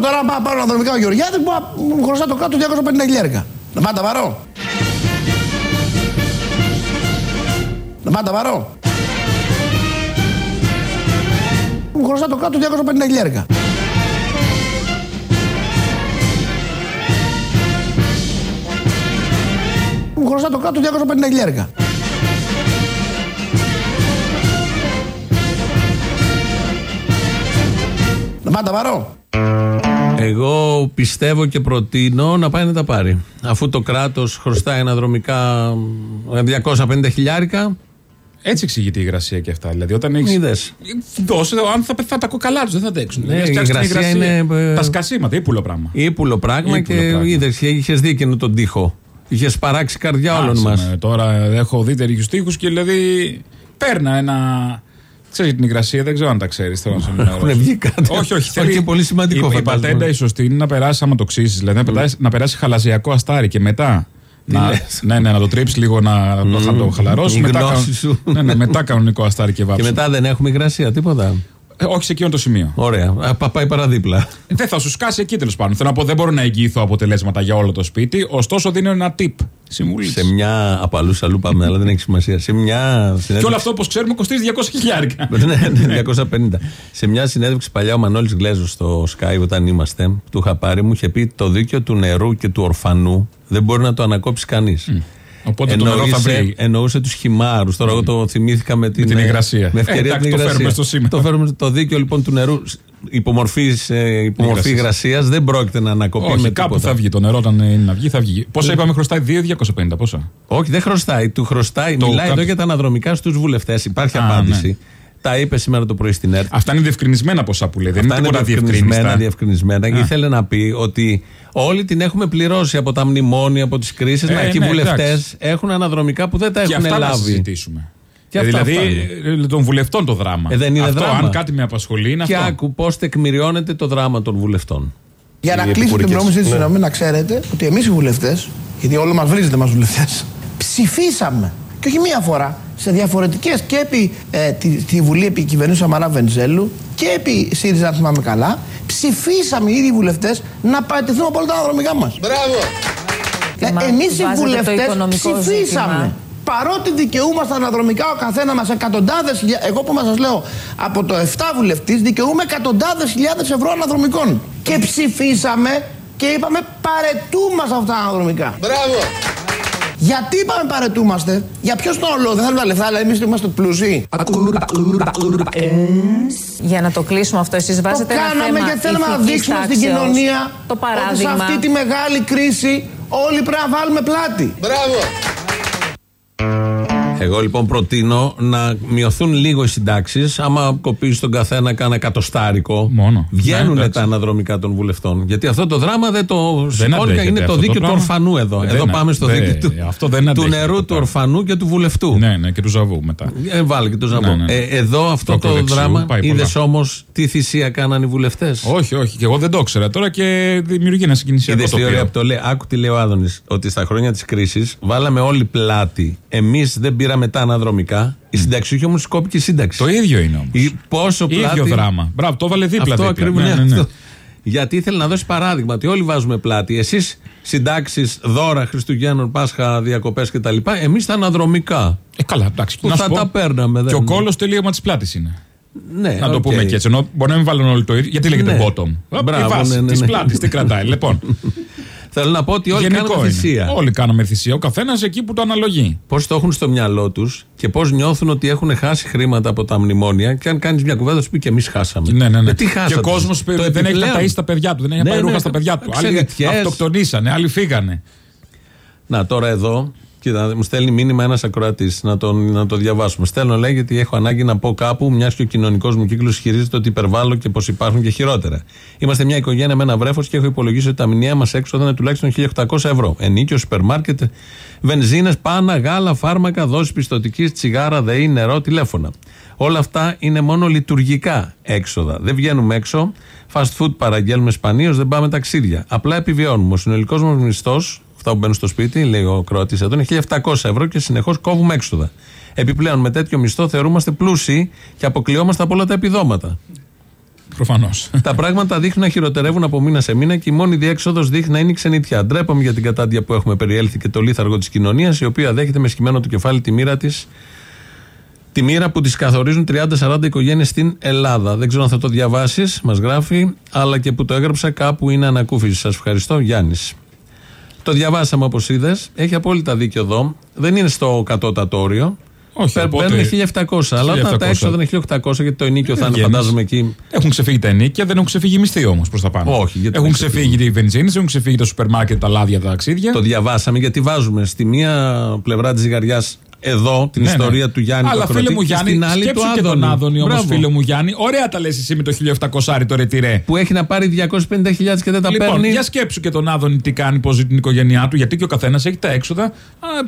τώρα πάω πάρω αναδρομικά ο Γεωργιάδη που μου χρωστά το κάτω 250 χιλιάρικα. Να πάω τα βαρώ. Να πάω τα βαρώ. Μου χρωστά το κάτω 250 χιλιάρικα. Μου χρωστά το κάτω 250 χιλιάρικα. Να πάω τα βαρώ. Εγώ πιστεύω και προτείνω να πάει να τα πάρει. Αφού το κράτος χρωστάει αναδρομικά 250 χιλιάρικα. Έτσι εξηγείται η υγρασία και αυτά. Δηλαδή, όταν έχει. Είδες. Δώσε, αν θα, θα τα κοκαλά τους, δεν θα αντέξουν. Ναι, Δηλαδή, η φτιάξτε την υγρασία είναι, ε, Τα σκασίματα, ύπουλο πράγμα. Ήπουλο πράγμα Ήπουλο και πράγμα. είδες, είχες δει εκείνο τον τοίχο. Είχες παράξει καρδιά όλων Άσε μας. με, Τώρα έχω δει τέτοιους τείχου και δηλαδή παίρνα ένα. Ξέρεις την υγρασία, δεν ξέρω αν τα ξέρεις. Θέλω να σε ενημερώσω. Έχουν βγει κάτι. Όχι, όχι. Όχι, και πολύ σημαντικό Η, η φαντάζομαι. πατέντα η σωστή είναι να περάσει άμα το ξύσεις. Δηλαδή να, περάσει, να περάσει χαλαζιακό αστάρι και μετά. Να, λες; ναι, ναι, να το τρίψεις λίγο να το, θα το χαλαρώσεις. η μετά, γνώση κανο- σου. ναι, ναι, μετά κανονικό αστάρι και Και βάψιμο. μετά δεν έχουμε υγρασία, τίποτα. Ε, όχι σε εκείνο το σημείο. Ωραία. Α, πα- πάει παραδίπλα. Ε, Δεν θα σου σκάσει εκεί τέλος πάντων. Θέλω να πω, δεν μπορώ να εγγυηθώ αποτελέσματα για όλο το σπίτι. Ωστόσο, δίνω ένα tip. Συμβουλής. Σε μια. Από αλλού αλλού πάμε, αλλά δεν έχει σημασία. Σε μια. Και όλο αυτό, όπως ξέρουμε, κοστίζει 200 χιλιάρικα. ναι, ναι, 250. Σε μια συνέντευξη παλιά ο Μανώλης Γκλέζος στο Sky όταν είμαστε, του είχα πάρει, μου είχε πει το δίκαιο του νερού και του ορφανού δεν μπορεί να το ανακόψει κανείς. Οπότε το νερό θα βρει. εννοούσε τους χυμάρους. Τώρα εγώ το θυμήθηκα με την, την υγρασία. Με ευκαιρία Ε, την εντάξει, το υγρασία. φέρουμε στο σήμερα. Το φέρουμε το δίκαιο λοιπόν του νερού υπομορφής ε, υπομορφή Υγρασίας. υγρασίας δεν πρόκειται να ανακοπεί Όχι, με κάπου τίποτα. θα βγει. Το νερό όταν είναι να βγει, θα βγει. Πόσα είπαμε χρωστάει, 2.250, πόσα; Όχι, δεν χρωστάει. Του χρωστάει. Το Μιλάει εδώ κάποιο- για τα αναδρομικά στους βουλευτές. Υπάρχει Α, απάντηση. ναι. Τα είπε σήμερα το πρωί στην ΕΡΤ. Αυτά είναι διευκρινισμένα ποσά που λέει. Δεν είναι Αυτά τίποτα διευκρινισμένα. διευκρινιστά. διευκρινισμένα. Ήθελε να πει ότι όλοι την έχουμε πληρώσει από τα μνημόνια, από τις κρίσεις. Ε, να, και οι ναι, βουλευτές εντάξει. έχουν αναδρομικά που δεν τα Και έχουν αυτά να λάβει. συζητήσουμε. Και Ε, αυτά δηλαδή ε, των βουλευτών το δράμα. Ε, δεν είναι αυτό, δράμα. αν κάτι με απασχολεί, είναι Και αυτό. άκου πώς τεκμηριώνεται το δράμα των βουλευτών. Για να Οι κλείσω την επικουρικές. νόμιμη συζήτηση, Ναι. συγγνώμη, να ξέρετε ότι εμείς οι βουλευτές, γιατί όλο μας βρίζετε μας βουλευτές, ψηφίσαμε και όχι μία φορά σε διαφορετικές και επί ε, τη, τη Βουλή επί κυβερνήσεως Σαμαρά Βενζέλου και επί ΣΥΡΙΖΑ, αν θυμάμαι καλά, ψηφίσαμε οι ίδιοι βουλευτές να παραιτηθούν από όλα τα αναδρομικά μας. Μπράβο! Μα Εμείς οι βάζετε το βουλευτές οικονομικό ψηφίσαμε. ζήτημα. Παρότι δικαιούμαστε αναδρομικά ο καθένας μας εκατοντάδες χιλιάδε. Εγώ που σας λέω από το 7 βουλευτής δικαιούμαι εκατοντάδες χιλιάδες ευρώ αναδρομικών. Και ψηφίσαμε και είπαμε παρετούμαστε αυτά τα αναδρομικά. Μπράβο! Γιατί είπαμε παρετούμαστε, για ποιος τον λόγο, δεν θέλουμε τα λεφτά, αλλά εμείς είμαστε πλούσιοι. Για να το κλείσουμε αυτό, εσείς Το βάζετε ένα κάναμε θέμα γιατί θέλουμε να ηθικής δείξουμε στην τάξεως. κοινωνία Το ότι σε παράδειγμα. αυτή τη μεγάλη κρίση όλοι πρέπει να βάλουμε πλάτη. Μπράβο! Εγώ λοιπόν προτείνω να μειωθούν λίγο οι συντάξεις. Άμα κοπήσει τον καθένα κάνα εκατοστάρικο, Μόνο. βγαίνουν Ναι, τα εντάξει. αναδρομικά των βουλευτών. Γιατί αυτό το δράμα δεν το σηκώνει. αντέχεται Είναι το αυτό το δίκαιο του πράγμα. ορφανού εδώ. Δεν εδώ είναι. πάμε στο Δεν- δίκαιο του, αυτό δεν του αντέχεται νερού, το του πράγμα. ορφανού και του βουλευτού. Ναι, ναι, και του ζαβού μετά. Ε, βάλε και το ζαμπό. Ναι, ναι. Ε, εδώ αυτό Το το, ακροδεξιού δράμα πάει είδες πολλά. όμως τι θυσία κάναν οι βουλευτές; Όχι, όχι, και εγώ δεν το ήξερα τώρα και δημιουργεί ένα συγκινησιακό Είδες τι ωραία τοπίο. που το λέει. Άκου τι λέει ο Άδωνης. Ότι στα χρόνια της κρίσης βάλαμε όλοι πλάτη. Εμείς δεν πήραμε τα αναδρομικά. Οι συνταξιούχοι όμως κόπηκε η σύνταξη. Το ίδιο είναι όμως. Η- Πόσο πλάτη. ίδιο δράμα. Μπράβο, το έβαλε δίπλα. Αυτό δίπλα. ακριβώς. Ναι, ναι, ναι. Γιατί ήθελε να δώσει παράδειγμα ότι όλοι βάζουμε πλάτη. Εσείς συντάξεις, δώρα Χριστουγέννων, Πάσχα, διακοπές κτλ. Εμείς τα αναδρομικά. Ε, καλά, εντάξει. Που να θα σου πω, τα παίρναμε. Και δεν- ο κόλος τελείωμα της πλάτης είναι. Ναι, Να το οκ. πούμε και έτσι. Ενώ μπορεί να μην βάλουν όλοι το ίδιο. Γιατί λέγεται Ναι. bottom. Μπράβο, η βάση ναι, ναι, της ναι. πλάτης, τι κρατάει. Λοιπόν, Θέλω να πω ότι όλοι γενικό κάναμε είναι. θυσία. Όλοι κάναμε θυσία. Ο καθένας εκεί που το αναλογεί. Πώς το έχουν στο μυαλό τους και πώς νιώθουν ότι έχουν χάσει χρήματα από τα μνημόνια. Και αν κάνεις μια κουβέντα, σου πει και εμείς χάσαμε. Ναι, ναι, ναι. Ε, τι χάσατε. και ο κόσμος Το δεν έχει επιπλέον. τα ταΐσει τα παιδιά του, δεν έχει Ναι, πάει ναι, ρούχα στα παιδιά του. Άλλοι εξαιρετικές. αυτοκτονήσανε, άλλοι φύγανε. Να τώρα εδώ, κοίτα, μου στέλνει μήνυμα ένας ακροατής να, τον- να το διαβάσουμε. Στέλνω, λέει, γιατί έχω ανάγκη να πω κάπου, μιας και ο κοινωνικός μου κύκλος ισχυρίζεται ότι υπερβάλλω και πως υπάρχουν και χειρότερα. Είμαστε μια οικογένεια με ένα βρέφος και έχω υπολογίσει ότι τα μηνιαία μας έξοδα είναι τουλάχιστον 1.800 ευρώ. Ενίκιο, σούπερ μάρκετ, βενζίνες, πάνα, γάλα, φάρμακα, δόση πιστοτικής, τσιγάρα, δεή, νερό, τηλέφωνα. Όλα αυτά είναι μόνο λειτουργικά έξοδα. Δεν βγαίνουμε έξω. Fast food παραγγέλνουμε σπανίως, δεν πάμε ταξίδια. Απλά επιβιώνουμε. Ο συνολικός μας μισθός, αυτά που μπαίνουν στο σπίτι, λέει ο Κροατή εδώ, είναι 1.700 ευρώ και συνεχώς κόβουμε έξοδα. Επιπλέον, με τέτοιο μισθό θεωρούμαστε πλούσιοι και αποκλειόμαστε από όλα τα επιδόματα. Προφανώς. Τα πράγματα δείχνουν να χειροτερεύουν από μήνα σε μήνα και η μόνη διέξοδος δείχνει να είναι η ξενιτιά. Ντρέπαμε για την κατάντια που έχουμε περιέλθει και το λίθαργο της κοινωνίας, η οποία δέχεται με σκημένο το κεφάλι τη μοίρα της. Τη μοίρα που της καθορίζουν 30-40 οικογένειες στην Ελλάδα. Δεν ξέρω αν θα το διαβάσεις, μας γράφει, αλλά και που το έγραψα κάπου είναι ανακούφιση. Σας ευχαριστώ, Γιάννης. Το διαβάσαμε όπως είδες. Έχει απόλυτα δίκιο εδώ. Δεν είναι στο κατώτατο όριο. Όχι, Παίρ- οπότε- Παίρνει 1700. Αλλά όταν τα 1700. έξοδα είναι 1800, γιατί το ενίκιο θα είναι, βγαίνεις. φαντάζομαι εκεί. Έχουν ξεφύγει τα ενίκια, δεν έχουν ξεφύγει οι μισθοί όμως προς τα πάνω. Όχι, γιατί Έχουν δεν ξεφύγει οι βενζίνες, έχουν ξεφύγει τα σούπερ μάρκετ, τα λάδια, τα ταξίδια. Το διαβάσαμε γιατί βάζουμε στη μία πλευρά της ζυγαριάς εδώ την Ναι, ιστορία ναι. του Γιάννη Αλλά του φίλε Ακροατή μου και Γιάννη, στην άλλη του σκέψου και τον Άδωνη όμως, Μπράβο. φίλε μου Γιάννη. Ωραία τα λες εσύ με το 1800 το ρετυρέ. Που έχει να πάρει 250.000 και δεν τα Λοιπόν, παίρνει. για σκέψου και τον Άδωνη τι κάνει, πώς ζει την οικογένειά του, γιατί και ο καθένας έχει τα έξοδα α,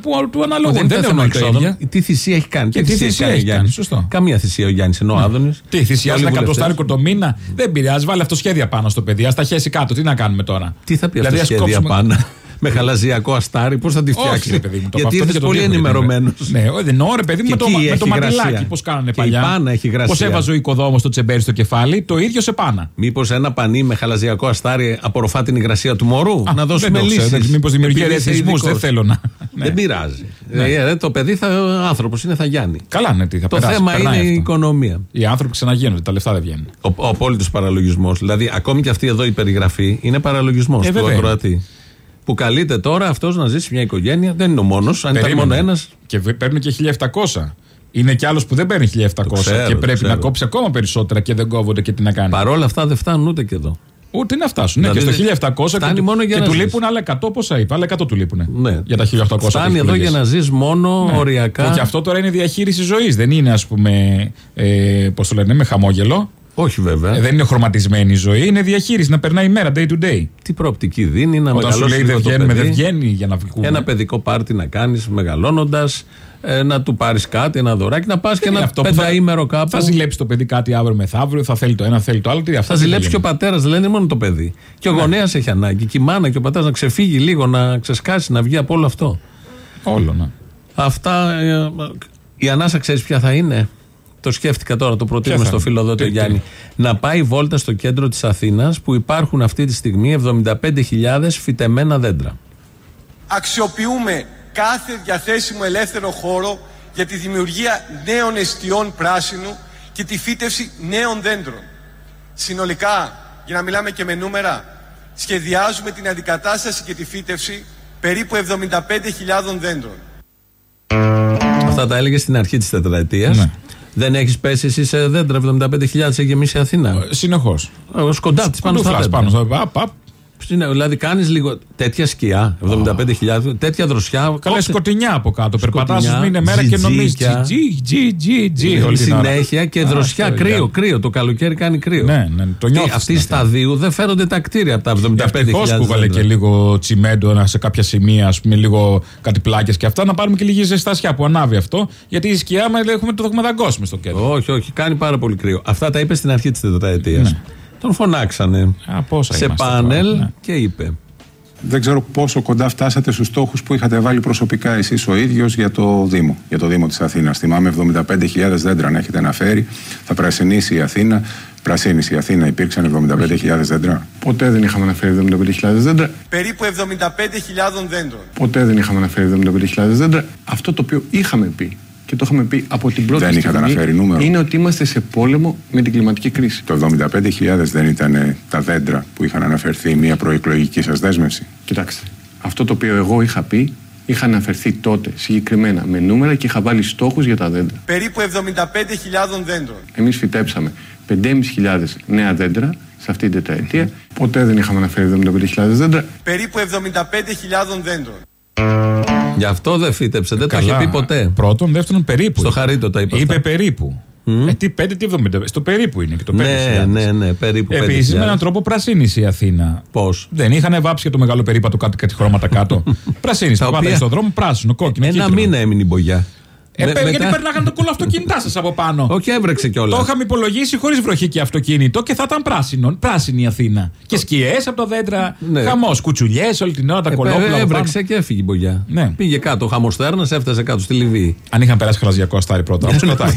που του αναλογούν. Δεν είναι Δεν θέμα είναι όλα τα εξόδων. ίδια. Τι θυσία έχει κάνει. Και τι θυσία κάνει ο έχει κάνει, Γιάννης. σωστό. Καμία θυσία ο Γιάννης ενώ ο Άδωνης. Τι, θυσιάζει ένα εκατοστάρικο το μήνα. Δεν πειράζει, βάλει αυτοσχέδια πάνω στο παιδί. Α τα χέσει κάτω. Τι να κάνουμε τώρα. Τι θα πει Δηλαδή, αυτό ας σχέδια κόψουμε- πάνω; Με χαλαζιακό αστάρι, πώς θα τη Όχι, φτιάξει; ρε παιδί μου, το Γιατί αυτό ήρθε και το πολύ δείχνει, ενημερωμένος. Ναι, όχι, δεν εννοώ, ρε παιδί μου, Και με το, εκεί με έχει το μαντιλάκι γρασία. πώς κάνανε Και η παλιά. πάνα έχει γρασία. Πώ έβαζε ο οικοδόμος το τσεμπέρι στο κεφάλι, το ίδιο σε πάνα. Μήπως ένα πανί με χαλαζιακό αστάρι απορροφά την υγρασία του μωρού; Α, να δώσουμε δεν το ξέρω, λύσεις. Μήπως δημιουργεί ρεθισμούς, δεν θέλω να- Ναι. Δεν πειράζει. Ε, ε, το παιδί θα άνθρωπος είναι, θα γιάνει. Καλά, ναι, τι θα Το περάσει, θέμα περνάει είναι η αυτό. οικονομία. Οι άνθρωποι ξαναγίνονται, τα λεφτά δεν βγαίνουν. Ο, ο απόλυτος παραλογισμός. Δηλαδή, ακόμη και αυτή εδώ η περιγραφή είναι παραλογισμός Ε, του βέβαια. ακροατή. Που καλείται τώρα αυτός να ζήσει μια οικογένεια. Δεν είναι ο μόνος. Αν ήταν Περίμενε. μόνο ένας. Και βε- παίρνουν και 1700. Είναι κι άλλος που δεν παίρνει 1700 ξέρω, και το πρέπει ξέρω. να κόψει ακόμα περισσότερα και δεν κόβονται και τι να κάνει. Παρόλα αυτά δεν φτάνουν ούτε και εδώ. Ούτε να φτάσουν. Ναι, και Δηλαδή, στο 1700 και, φτάνει του- μόνο για και να του ζεις. λείπουν άλλα 100, πόσα είπα, άλλα 100 του λείπουν. Ναι. Για τα 1800 που Φτάνει έχεις εδώ για πληγές. να ζεις μόνο Ναι. οριακά. Και αυτό τώρα είναι διαχείριση ζωής. Δεν είναι, ας πούμε, ε, πώς το λένε, με χαμόγελο. Όχι βέβαια. Ε, δεν είναι χρωματισμένη η ζωή. Είναι διαχείριση, να περνάει η μέρα, day to day. Τι προοπτική δίνει να Όταν σου μεγαλώσει λέει λίγο δεν το βγαίνουμε, παιδί. δεν βγαίνει για να βγούμε. Ένα παιδικό πάρτι να κάνεις μεγαλώνοντας, να του πάρεις κάτι, ένα δωράκι, να πας και είναι ένα αυτό που θα- πενταήμερο κάπου. Θα ζηλέψει το παιδί κάτι αύριο μεθαύριο, θα θέλει το ένα, θέλει το άλλο. Τι, αυτό Θα τι ζηλέψει και ο γίνει. πατέρας, δεν είναι μόνο το παιδί. Και ο γονέας έχει ανάγκη. Και η μάνα και ο πατέρας να ξεφύγει λίγο, να ξεσκάσει, να βγει από όλο αυτό. Όλο, ναι. Αυτά. ε, η ανάσα ξέρεις ποια θα είναι; Το σκέφτηκα τώρα, το προτείνουμε Ποια θα στο είναι; φίλο εδώ, Τι- τον τι; Γιάννη. Να πάει βόλτα στο κέντρο της Αθήνας που υπάρχουν αυτή τη στιγμή 75.000 φυτεμένα δέντρα. αξιοποιούμε κάθε διαθέσιμο ελεύθερο χώρο για τη δημιουργία νέων εστιών πράσινου και τη φύτευση νέων δέντρων. Συνολικά, για να μιλάμε και με νούμερα, σχεδιάζουμε την αντικατάσταση και τη φύτευση περίπου 75.000 δέντρων. Αυτά τα έλεγε στην αρχή της τετραετίας. Ναι. Δεν έχεις πέσει εσύ σε δέντρα 75.000 έχει γεμίσει η Αθήνα. Συνεχώς. Ο σκοντάτης πάνω στα δέντρα. πάνω στα απ, απ. Είναι, δηλαδή κάνεις λίγο τέτοια σκιά, 75.000, τέτοια δροσιά. Καλά, κόψε- σκοτεινιά από κάτω. Περπατάς, Σκοτεινιά, ας πούμε, είναι μέρα και νομίζεις. τζιτζίκια. Τζι, τζι, τζι, τζι, όλη την ώρα. συνέχεια και Α, δροσιά, αυτό, κρύο, για- κρύο. Το καλοκαίρι κάνει κρύο. Ναι, ναι, το Και νιώθεις Αυτοί στην στα δύο δεν φέρονται τα κτίρια από τα 75.000. Ευτυχώς που βάλε δέντρα. και λίγο τσιμέντο ένα σε κάποια σημεία, ας πούμε, λίγο κάτι πλάκες και αυτά, να πάρουμε και λίγη ζεστασιά που ανάβει αυτό. Γιατί η σκιά μας έχουμε το έχουμε δαγκώσουμε στο κέντρο. Όχι, όχι, κάνει πάρα πολύ κρύο. Αυτά τα είπες στην αρχή της τετραετίας. Τον φωνάξανε Ναι. Α, πόσα σε είμαστε πάνελ τώρα, ναι. και είπε. Δεν ξέρω πόσο κοντά φτάσατε στους στόχους που είχατε βάλει προσωπικά εσείς ο ίδιος για το Δήμο, για το Δήμο της Αθήνας. Θυμάμαι 75.000 δέντρα να έχετε αναφέρει, θα πρασινίσει η Αθήνα. Πρασίνησε η Αθήνα, υπήρξαν 75.000 δέντρα. Ποτέ δεν είχαμε αναφέρει 75.000 δέντρα. Περίπου 75.000 δέντρων. Ποτέ δεν είχαμε αναφέρει 75.000 δέντρα. Αυτό το οποίο είχαμε πει και το είχαμε πει από την πρώτη Δεν είχατε στιγμή αναφέρει νούμερο. είναι ότι είμαστε σε πόλεμο με την κλιματική κρίση. Το 75.000 δεν ήταν ε, τα δέντρα που είχαν αναφερθεί μια προεκλογική σας δέσμευση; Κοιτάξτε, αυτό το οποίο εγώ είχα πει είχα αναφερθεί τότε συγκεκριμένα με νούμερα και είχα βάλει στόχους για τα δέντρα. Περίπου 75.000 δέντρων. Εμείς φυτέψαμε 5.500 νέα δέντρα σε αυτή την τετραετία. Ποτέ δεν είχαμε αναφέρει 75.000 δέντρα. Περίπου 75.000 δέντρων. Γι' αυτό δεν φύτεψε, δεν το είχε πει ποτέ. Πρώτον, δεύτερον, περίπου. Στο Χαρίτο τα είπε Είπε αυτά. περίπου. Ε, τι 5, τι 70. Στο περίπου είναι και το 5. Ναι, ναι, ναι, περίπου. Επίσης, 5.000. με έναν τρόπο πρασίνησε η Αθήνα. Πώς; Δεν είχαν βάψει για το μεγάλο περίπατο κάτι, κάτι χρώματα κάτω. πρασίνησε. Τα Πάτε οποία- στον δρόμο, πράσινο, κόκκινο. Ένα κίτρινο. μήνα έμεινε η μπογιά. Ε, Με- παι- μετά- Γιατί περνάγανε το κολοαυτοκίνητά σας από πάνω. Όχι, έβρεξε κιόλας. Το είχαμε υπολογίσει χωρίς βροχή και αυτοκίνητο και θα ήταν πράσινο. Πράσινη η Αθήνα. Και σκιές από τα δέντρα. Ναι. Χαμός. Κουτσουλιές όλη την ώρα, τα κολόπουλα. από πάνω. Έβρεξε και έφυγε η μπογιά. Ναι. Πήγε κάτω. Ο χαμοστέρνας έφτασε κάτω στη Λιβύη. Αν είχαν περάσει χαλαζιακό αστάρι πρώτα. Όμως κρατάει.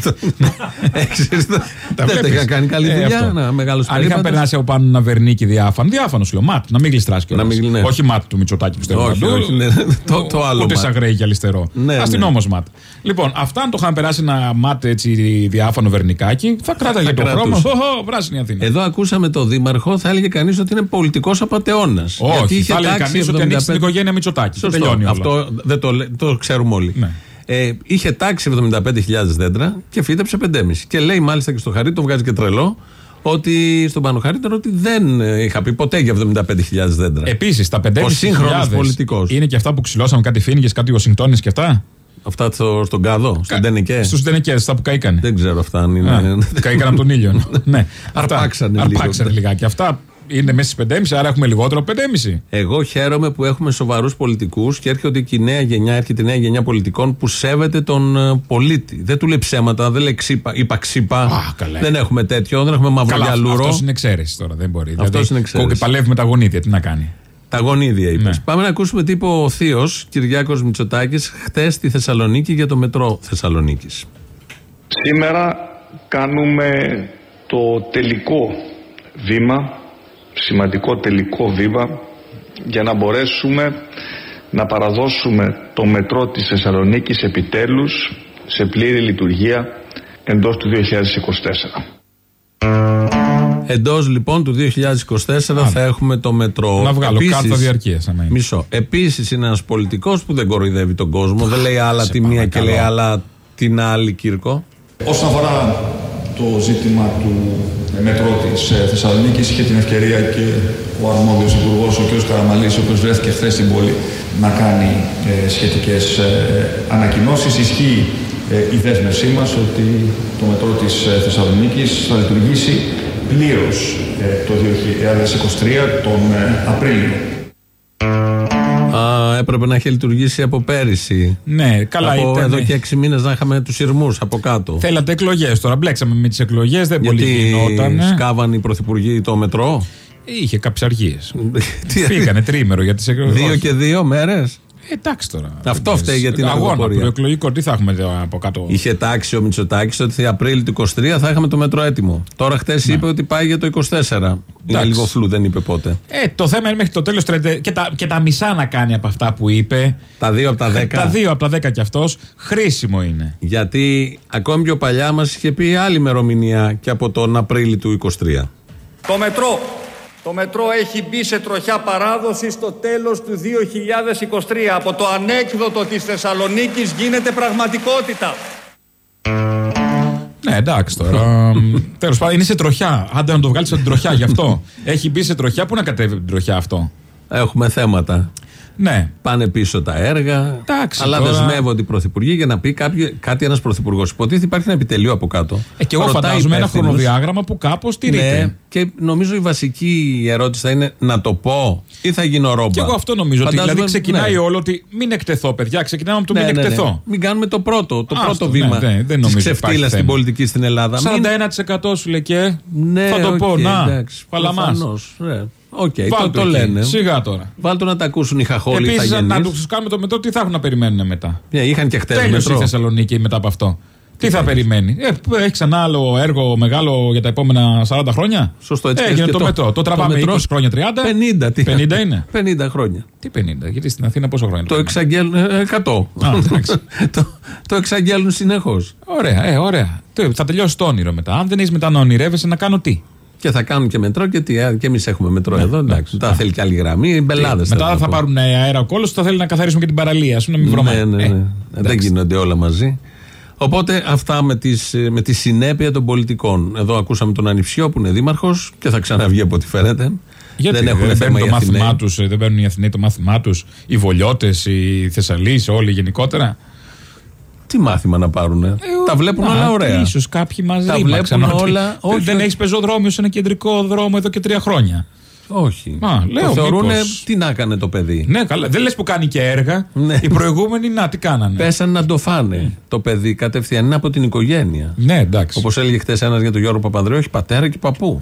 Ε, ξέρεις, δεν- Τα Δεν τα βλέπεις. είχα κάνει καλή Ε, δουλειά. αυτό. Ένα μεγάλο Αν είχαν περάσει από πάνω ένα βερνίκι διάφανο, διάφανος σου λέω, μάτ, να μην γλιστράσει κιόλας. Να μην γλ- ναι. Όχι μάτ του Μητσοτάκη που στέλνει Όχι, παντού. όχι, ναι. Το- το άλλο Ούτε μάτ. σαν γρέι και αριστερό. Ναι, Α την ναι. όμως μάτ. Λοιπόν, αυτά αν το είχαν περάσει ένα μάτ έτσι διάφανο βερνικάκι, θα κράταγε Θα το χρώμα. κρατούσε. Ω, ω, Πράσινη Αθήνα. Εδώ ακούσαμε το Δήμαρχο, θα έλεγε κανείς ότι είναι πολιτικός απαταιώνας. Όχι, θα λέει κανείς ότι ανοίξει την οικογένεια Μητσοτάκη. Και Σωστό. τελειώνει όλο. Αυτό δεν το, λέ- το ξέρουμε όλοι. Ναι. Ε, είχε τάξει 75.000 δέντρα και φύτεψε 5,5. Και λέει μάλιστα και στο Χαρί, το βγάζει και τρελό, ότι στον Πανοχαρύτερο ότι δεν ε, είχα πει ποτέ για 75.000 δέντρα. Επίσης, τα 5.500 Ο σύγχρονος πολιτικός. είναι και αυτά που ξυλώσαμε κάτι φίνικες, κάτι Οσυντώνε και αυτά; Αυτά στο, στον Κάδο, στον Τενεκέ. Στους Ντενεκέ, αυτά που καήκανε. Δεν ξέρω αυτά αν είναι. Α, Καήκαν από τον ήλιο. ναι. Αυτά. Αρπάξανε λίγο. Αρπάξανε λιγάκι. Αυτά είναι μέσα στις 5,5, άρα έχουμε λιγότερο από 5,5. Εγώ χαίρομαι που έχουμε σοβαρούς πολιτικούς και έρχεται και η νέα γενιά, έρχεται η νέα γενιά πολιτικών που σέβεται τον ε, πολίτη. Δεν του λέει ψέματα, δεν λέει ξύπα, είπα ξύπα. Α, καλά. δεν έχουμε τέτοιο, δεν έχουμε Καλά, μαυρογιαλούρο. αυτός είναι εξαίρεση τώρα, δεν μπορεί. Αυτός δηλαδή, είναι εξαίρεση. κο- Παλεύει με τα γονίδια, τι να κάνει. Τα γονίδια είπες. Ναι. Πάμε να ακούσουμε τι είπε ο Θείος Κυριάκος Μητσοτάκης χτε στη Θεσσαλονίκη για το μετρό Θεσσαλονίκης. Σήμερα κάνουμε το τελικό βήμα, σημαντικό τελικό βήμα, για να μπορέσουμε να παραδώσουμε το μετρό της Θεσσαλονίκης επιτέλους σε πλήρη λειτουργία εντός του 2024. Εντός λοιπόν του 2024 θα έχουμε το μετρό. Να βγάλω Επίσης- κάρτα διαρκείας. Μισό. Επίσης είναι ένας πολιτικός που δεν κοροϊδεύει τον κόσμο. Δεν λέει άλλα σε τη μία και παρακαλώ. λέει άλλα την άλλη, Κύρκο. Όσον αφορά το ζήτημα του μετρό της ε, Θεσσαλονίκης, είχε την ευκαιρία και ο αρμόδιος υπουργός, ο κ. Καραμαλής, ο οποίος βρέθηκε χθες στην πόλη, να κάνει ε, σχετικές ε, ανακοινώσεις. Ισχύει ε, η δέσμευσή μας ότι το μετρό της ε, Θεσσαλονίκης θα λειτουργήσει πλήρως ε, το 2023, τον ε, Απρίλιο. Α, έπρεπε να έχει λειτουργήσει από πέρυσι. Ναι, καλά από ήταν. εδώ και έξι μήνες να είχαμε τους σειρμούς από κάτω. Θέλατε εκλογές τώρα. Μπλέξαμε με τις εκλογές, δεν πολύ Γιατί γινόταν. σκάβαν οι πρωθυπουργοί το μετρό; Είχε κάποιε αργίε. Τι- Φύγανε τρίμερο για τις εκλογές. Δύο και δύο μέρες; Εντάξει τώρα. Αυτό Δεν φταίει για την Αγώνα αργοπορία. προεκλογικό, τι θα έχουμε εδώ από κάτω; Είχε τάξει ο Μητσοτάκης ότι Απρίλιο του 23 θα είχαμε το μετρό έτοιμο. Τώρα χτες είπε ότι πάει για το 24. Είναι Εντάξει. λίγο φλού, δεν είπε πότε. Ε, το θέμα είναι μέχρι το τέλος και, τα, και τα μισά να κάνει από αυτά που είπε. Τα δύο από τα 10. Τα δύο από τα δέκα κι αυτός χρήσιμο είναι. Γιατί ακόμη πιο παλιά μας είχε πει άλλη ημερομηνία και από τον Απρίλιο του 23. Το μετρό. Το μετρό έχει μπει σε τροχιά παράδοσης στο τέλος του 2023. Από το ανέκδοτο της Θεσσαλονίκης γίνεται πραγματικότητα. Ναι, εντάξει τώρα. Τέλος πάντων, είναι σε τροχιά. Άντε να το βγάλεις από την τροχιά γι' αυτό. Έχει μπει σε τροχιά, πού να κατέβει από την τροχιά αυτό; Έχουμε θέματα. Ναι. Πάνε πίσω τα έργα. Εντάξει, αλλά τώρα- δεσμεύονται οι πρωθυπουργοί για να πει κάποιο, κάτι ένας πρωθυπουργός. Υποτίθεται υπάρχει ένα επιτελείο από κάτω. Ε, και εγώ Ρωτάει φαντάζομαι ένα υπεύθυνους. χρονοδιάγραμμα που κάπως τηρείται. Ναι, και νομίζω η βασική ερώτηση θα είναι να το πω ή θα γίνω ρόμπα. Και εγώ αυτό νομίζω ότι Φαντάζομαι- δηλαδή ξεκινάει ναι. όλο ότι μην εκτεθώ, παιδιά. Ξεκινάμε από το Ναι, μην ναι, ναι. εκτεθώ. Μην κάνουμε το πρώτο, το Άστο, πρώτο ναι, βήμα ναι, δεν της νομίζω ξεφτύλας υπάρχει στην θέμα. πολιτική στην Ελλάδα. 41% σου λέει και. Ναι, θα το πω, οκ, να. εντάξει, Παλαμάς. προφανώς, ναι. Οκ, το, Βάλ' το εκεί. λένε. Σιγά τώρα. Βάλτε να τα ακούσουν οι χαχόλοι Επίσης, θα να του κάνουμε το μετρό, τι θα έχουν να περιμένουν μετά; Ναι, είχαν και χτες Τέλειωσε η μετρό. Θεσσαλονίκη μετά από αυτό. Τι θα περιμένει; Ε, έχει ξανά άλλο έργο μεγάλο για τα επόμενα 40 χρόνια; Σωστό, έτσι Έγινε και το, το- μετρό. Το το τραβάμε μετρό 20 χρόνια, 30. 50, τι 50 είναι. 50 χρόνια. Τι 50, γιατί στην Αθήνα πόσο χρόνια. Το είναι. εξαγγέλνουν. ε, 100. Α, εντάξει. το, το εξαγγέλνουν συνεχώς. Ωραία, ε, ωραία. Τι, Θα τελειώσει το όνειρο μετά. Αν δεν έχεις μετά να ονειρεύεσαι, να κάνω τι; Και θα κάνουν και μετρό και, τι, ε, και εμείς έχουμε μετρό εδώ. Εντάξει, τα θέλει και άλλη γραμμή. Μπελάδες. Ναι, Μετά θα πάρουν αέρα ο κόλος, θα θέλει να καθαρίσουμε και την παραλία. Σου να μην βρωμάει. Ναι, ναι, Ε, ναι. δεν εντάξει. γίνονται όλα μαζί. Οπότε αυτά με, τις, ε, με τη συνέπεια των πολιτικών. Εδώ ακούσαμε τον Ανιψιό που είναι δήμαρχος και θα ξαναβγεί από ό,τι φαίνεται. Γιατί δεν δεν, έχουν δεν θέμα παίρνουν οι το Αθηναίοι. μάθημά τους, δεν παίρνουν οι Αθηναίοι το μάθημά τους, οι Βολιώτες, οι Θεσσαλοί, όλοι γενικότερα. Τι μάθημα να πάρουν. τα βλέπουν Ε, Να, όλα ωραία. σω κάποιοι μα Τα ρήμαξαν βλέπουν ότι όλα, όχι, δεν όχι. έχει πεζοδρόμιο σε ένα κεντρικό δρόμο εδώ και τρία χρόνια. Όχι. Α, λέω, το θεωρούν μήπως. τι να έκανε το παιδί; Ναι, καλά. Δεν λες που κάνει και έργα. Ναι. Οι προηγούμενοι, να, τι κάνανε. Πέσανε να το φάνε το παιδί κατευθείαν. Είναι από την οικογένεια. Ναι, εντάξει. Όπως έλεγε χθες ένας για τον Γιώργο Παπανδρέου, έχει πατέρα και παππού.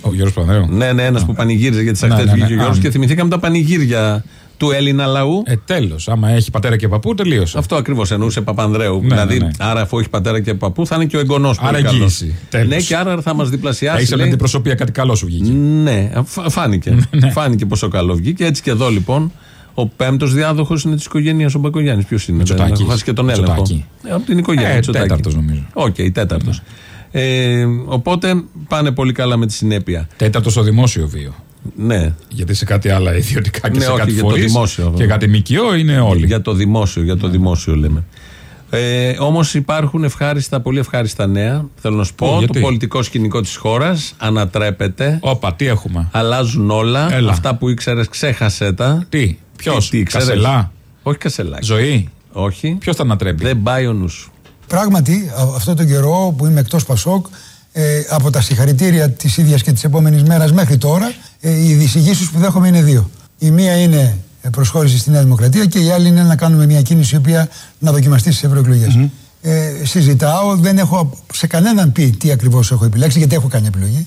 Ο Γιώργος Πανδρέου. Ναι, ναι, ένας που πανηγύριζε για τις Ναι, ακτές ναι, βγήκε ναι. ο Γιώργος Α. και θυμηθήκαμε τα πανηγύρια του Έλληνα λαού. Ε, τέλος. Άμα έχει πατέρα και παππού, τελείωσε. Αυτό ακριβώς εννοούσε Παπανδρέου. Ναι, δηλαδή, ναι, ναι. άρα αφού έχει πατέρα και παππού, θα είναι και ο εγγονός Άρα εγγύηση. Τέλος. Ναι, και άρα θα μας διπλασιάσει. Έχεις λέει. αντιπροσωπεία, κάτι καλό σου βγήκε. Ναι, φα- φάνηκε. Ναι. Φάνηκε πόσο καλό βγήκε. Έτσι και εδώ λοιπόν. Ο πέμπτος διάδοχος είναι της οικογένειας ο Μπακογιάννης. Ποιος είναι, Μητσοτάκης. δεν έχω χάσει και τον έλεγχο. Μητσοτάκη. Ε, από την οικογένεια. Ε, Μητσοτάκη. τέταρτος νομίζω. Οκ, τέταρτος. Ε, οπότε πάνε πολύ καλά με τη συνέπεια. Τέταρτος στο δημόσιο βίο. Ναι, Γιατί σε κάτι άλλα ιδιωτικά και Ναι, σε όχι, κάτι για το φορείς δημόσιο. Και κάτι ΜΚΟ είναι όλοι. για το δημόσιο, για το δημόσιο λέμε. Ε, Όμως υπάρχουν ευχάριστα, πολύ ευχάριστα νέα. Θέλω να σου πω, Πού, το γιατί; πολιτικό σκηνικό της χώρας ανατρέπεται. Όπα, τι έχουμε; Αλλάζουν όλα. Έλα. Αυτά που ήξερες, ξέχασε τα. Τι, ποιος, Τι, τι, ξέρεις. Κασελά, Όχι κασελάκι. ζωή; Όχι. Ποιος θα ανατρέπει; Δεν πάει ο νους σου. Πράγματι, α- αυτό τον καιρό που είμαι εκτός Πασόκ, ε, από τα συγχαρητήρια της ίδιας και της επόμενης μέρας μέχρι τώρα, ε, οι δυσηγήσει που δέχομαι είναι δύο. Η μία είναι ε, προσχώρηση στη Νέα Δημοκρατία και η άλλη είναι να κάνουμε μια κίνηση η οποία να δοκιμαστεί στις ευρωεκλογές. Ε, συζητάω, δεν έχω σε κανέναν πει τι ακριβώς έχω επιλέξει, γιατί έχω κάνει επιλογή.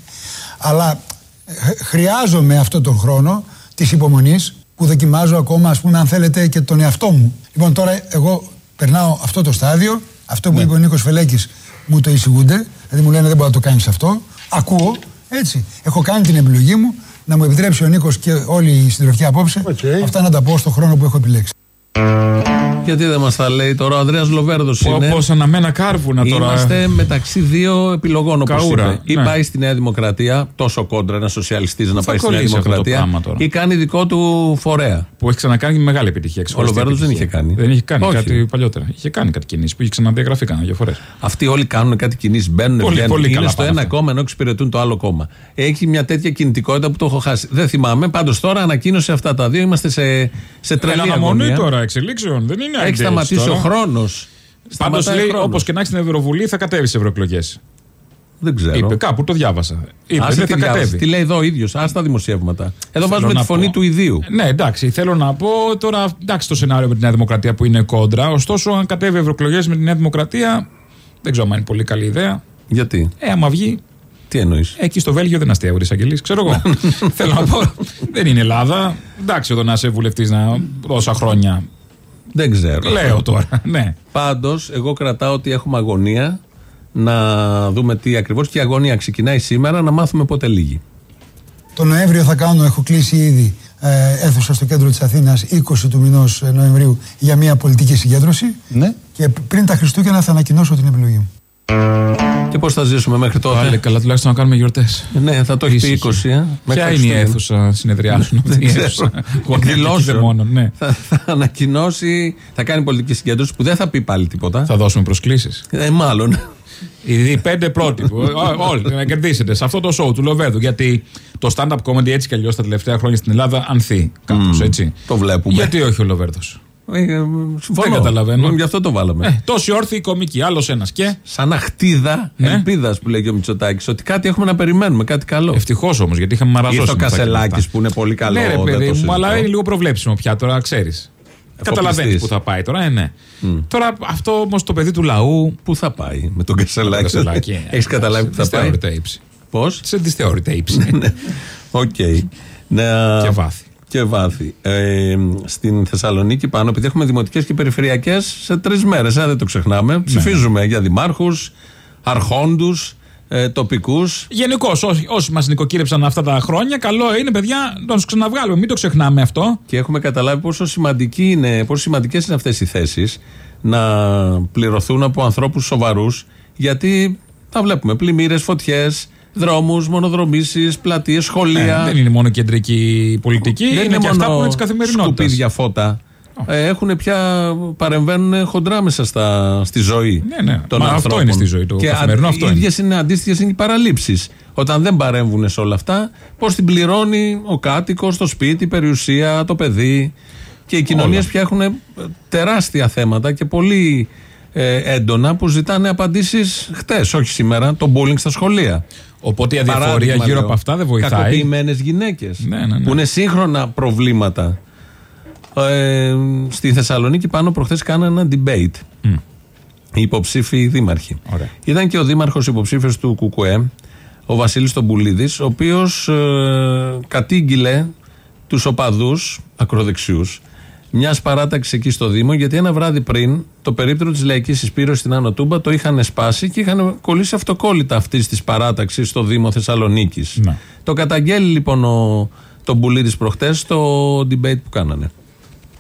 Αλλά ε, χρειάζομαι αυτόν τον χρόνο της υπομονής που δοκιμάζω ακόμα, ας πούμε, αν θέλετε, και τον εαυτό μου. Λοιπόν, τώρα εγώ περνάω αυτό το στάδιο. Αυτό που είπε ο Νίκος Φελέκης μου το εισηγούνται. Δηλαδή μου λένε δεν μπορεί να το κάνεις αυτό. Ακούω, έτσι. Έχω κάνει την επιλογή μου να μου επιτρέψει ο Νίκος και όλη η συντροφιά απόψε αυτά να τα πω στον χρόνο που έχω επιλέξει. Γιατί δεν μας τα λέει τώρα ο Ανδρέας Λοβέρδος είναι. Όπω αναμένα κάρβουνα τώρα. Είμαστε μεταξύ δύο επιλογών, όπως Καούρα, είπε. Ή ναι. πάει στη Νέα Δημοκρατία, τόσο κόντρα ένας σοσιαλιστής να θα πάει στη Νέα κολλήσει αυτό το Δημοκρατία, πράγμα τώρα. ή κάνει δικό του φορέα. Που έχει ξανακάνει μεγάλη επιτυχία. Ο Λοβέρδος δεν είχε κάνει. Δεν είχε κάνει Όχι. κάτι παλιότερα. Είχε κάνει κάτι κινήσεις που είχε ξαναδιαγραφεί κανένα δύο φορές. Αυτοί όλοι κάνουν κάτι κινήσεις, μπαίνουν, Πολύ- βγαίνουν. πολύ είναι καλά στο πάνε ένα αυτά. κόμμα ενώ εξυπηρετούν το άλλο κόμμα. Έχει μια τέτοια κινητικότητα που το έχω χάσει. Δεν θυμάμαι. Πάντως τώρα ανακοίνωσε αυτά τα δύο. Είμαστε σε, σε τρελή Έλα αναμονή αγωνία. τώρα εξελίξεων. Δεν είναι Έχει ideas σταματήσει τώρα. ο χρόνος. Πάντω λέει, όπως και να έχεις στην Ευρωβουλή, θα κατέβεις σε ευρωεκλογές. Δεν ξέρω. Είπε, κάπου το διάβασα. Είπε, Άσε δεν τι θα διάβασε. κατέβει. Τι λέει εδώ ο ίδιος. Α τα δημοσιεύματα. Εδώ Θέλω βάζουμε να τη φωνή πω. του ιδίου. Ναι, εντάξει, θέλω να πω τώρα, εντάξει το σενάριο με τη Νέα Δημοκρατία που είναι κόντρα. Ωστόσο, αν κατέβει ευρωεκλογές με τη Νέα Δημοκρατία, δεν ξέρω αν είναι πολύ καλή ιδέα. Γιατί, Ε, άμα βγει, τι εννοείς; εκεί στο Βέλγιο δεν αστείευε εισαγγελεί, ξέρω εγώ. θέλω να πω, δεν είναι Ελλάδα. Εντάξει, εδώ να είσαι βουλευτής να τόσα χρόνια. Δεν ξέρω. Λέω τώρα, ναι. Πάντως, εγώ κρατάω ότι έχουμε αγωνία να δούμε τι ακριβώς. Και η αγωνία ξεκινάει σήμερα να μάθουμε πότε λύγει. Το Νοέμβριο θα κάνω, έχω κλείσει ήδη ε, αίθουσα στο κέντρο της Αθήνας 20 του μηνός ε, Νοεμβρίου για μια πολιτική συγκέντρωση Ναι. και πριν τα Χριστούγεννα θα ανακοινώσω την επιλογή μου. Και πώς θα ζήσουμε μέχρι τότε; Πάλι καλά, τουλάχιστον να κάνουμε γιορτές. Ναι, θα το έχει πει 20. Ε, μέχρι Ποια τα είναι η Χριστούγεννα. αίθουσα συνεδριάσεων αυτή η ξέρω. αίθουσα; Εκδηλώσεων. Γονέκικη μόνο, ναι. Θα, θα ανακοινώσει, θα κάνει πολιτική συγκέντρωση που δεν θα πει πάλι τίποτα. Θα δώσουμε προσκλήσεις. Ε, μάλλον. Οι πέντε πρώτοι. που- ό- Όλοι να κερδίσετε σε αυτό το show του Λοβέδου. Γιατί το stand-up comedy έτσι κι αλλιώς τα τελευταία χρόνια στην Ελλάδα ανθεί κάπως έτσι. Το βλέπουμε. Γιατί όχι ο Λοβέρδος; Ε, ε, συμφωνώ. Δεν καταλαβαίνω. Γι' αυτό το βάλαμε. Ε, τόσοι όρθιοι κωμικοί, άλλος ένας και. Σαν αχτίδα Ναι. ελπίδας που λέγει ο Μητσοτάκης. Ότι κάτι έχουμε να περιμένουμε, κάτι καλό. Ευτυχώς όμως, γιατί είχαμε μαραζώσει. Ήρθε ο με αυτά και με αυτά. Κασελάκης που είναι πολύ καλό. Ναι, ρε δεν παιδί το μου, συζητώ. αλλά είναι λίγο προβλέψιμο πια τώρα, ξέρεις. Καταλαβαίνεις που θα πάει τώρα, ε, ναι. Τώρα αυτό όμως το παιδί του λαού. Πού θα πάει με τον Κασελάκη; Κασελάκη, Έχεις καταλάβει που θα πάει; Δυσθεώρητα ύψη. Πώς; Σε δυσθεώρητα ύψη. Οκ. Να- Και βάθη. Και βάθη. Ε, στην Θεσσαλονίκη πάνω, επειδή έχουμε δημοτικές και περιφερειακές σε τρεις μέρες, δεν το ξεχνάμε. Ναι. Ψηφίζουμε για δημάρχους, αρχόντους, ε, τοπικούς. Γενικώς, όσοι, όσοι μας νοικοκύρεψαν αυτά τα χρόνια, καλό είναι, παιδιά, να τους ξαναβγάλουμε. Μην το ξεχνάμε αυτό. Και έχουμε καταλάβει πόσο, σημαντική είναι, πόσο σημαντικές είναι αυτές οι θέσεις να πληρωθούν από ανθρώπους σοβαρούς γιατί τα βλέπουμε πλημμύρες, φωτιές, δρόμους, μονοδρομήσεις, πλατείες, σχολεία. Ε, δεν είναι μόνο κεντρική πολιτική, Δεν είναι, και αυτά που είναι της καθημερινότητας. σκουπίδια φώτα. Ε, έχουν πια παρεμβαίνουν χοντρά μέσα στα, στη ζωή Ναι, ναι. των Μα αυτό ανθρώπων. είναι στη ζωή του Και καθημερινού, α- αυτό οι είναι. ίδιες είναι αντίστοιχες είναι οι παραλήψεις. Όταν δεν παρέμβουν σε όλα αυτά, πώς την πληρώνει ο κάτοικος, το σπίτι, η περιουσία, το παιδί. Και οι κοινωνίες Όλα. πια έχουν ε, τεράστια θέματα και πολύ ε, έντονα που ζητάνε απαντήσεις χτες, όχι σήμερα, το bullying στα σχολεία. Οπότε η αδιαφορία Παράδειγμα, γύρω λέω. από αυτά δεν βοηθάει. Κακοποιημένες γυναίκες. Ναι, ναι, ναι. Που είναι σύγχρονα προβλήματα. Ε, στη Θεσσαλονίκη πάνω προχθές κάνανε ένα debate. Οι υποψήφοι δήμαρχοι. Ωραία. Ήταν και ο δήμαρχος υποψήφιος του ΚΚΕ, ο Βασίλης Τομπουλίδης, ο οποίος ε, κατήγγειλε τους οπαδούς ακροδεξιούς μιας παράταξης εκεί στο Δήμο, γιατί ένα βράδυ πριν το περίπτερο της Λαϊκής Εισπήρωση στην Άνω Τούμπα το είχαν σπάσει και είχαν κολλήσει αυτοκόλλητα αυτής της παράταξης στο Δήμο Θεσσαλονίκης. Ναι. Το καταγγέλει λοιπόν ο τον Μπουλίδη προχτές στο debate που κάνανε.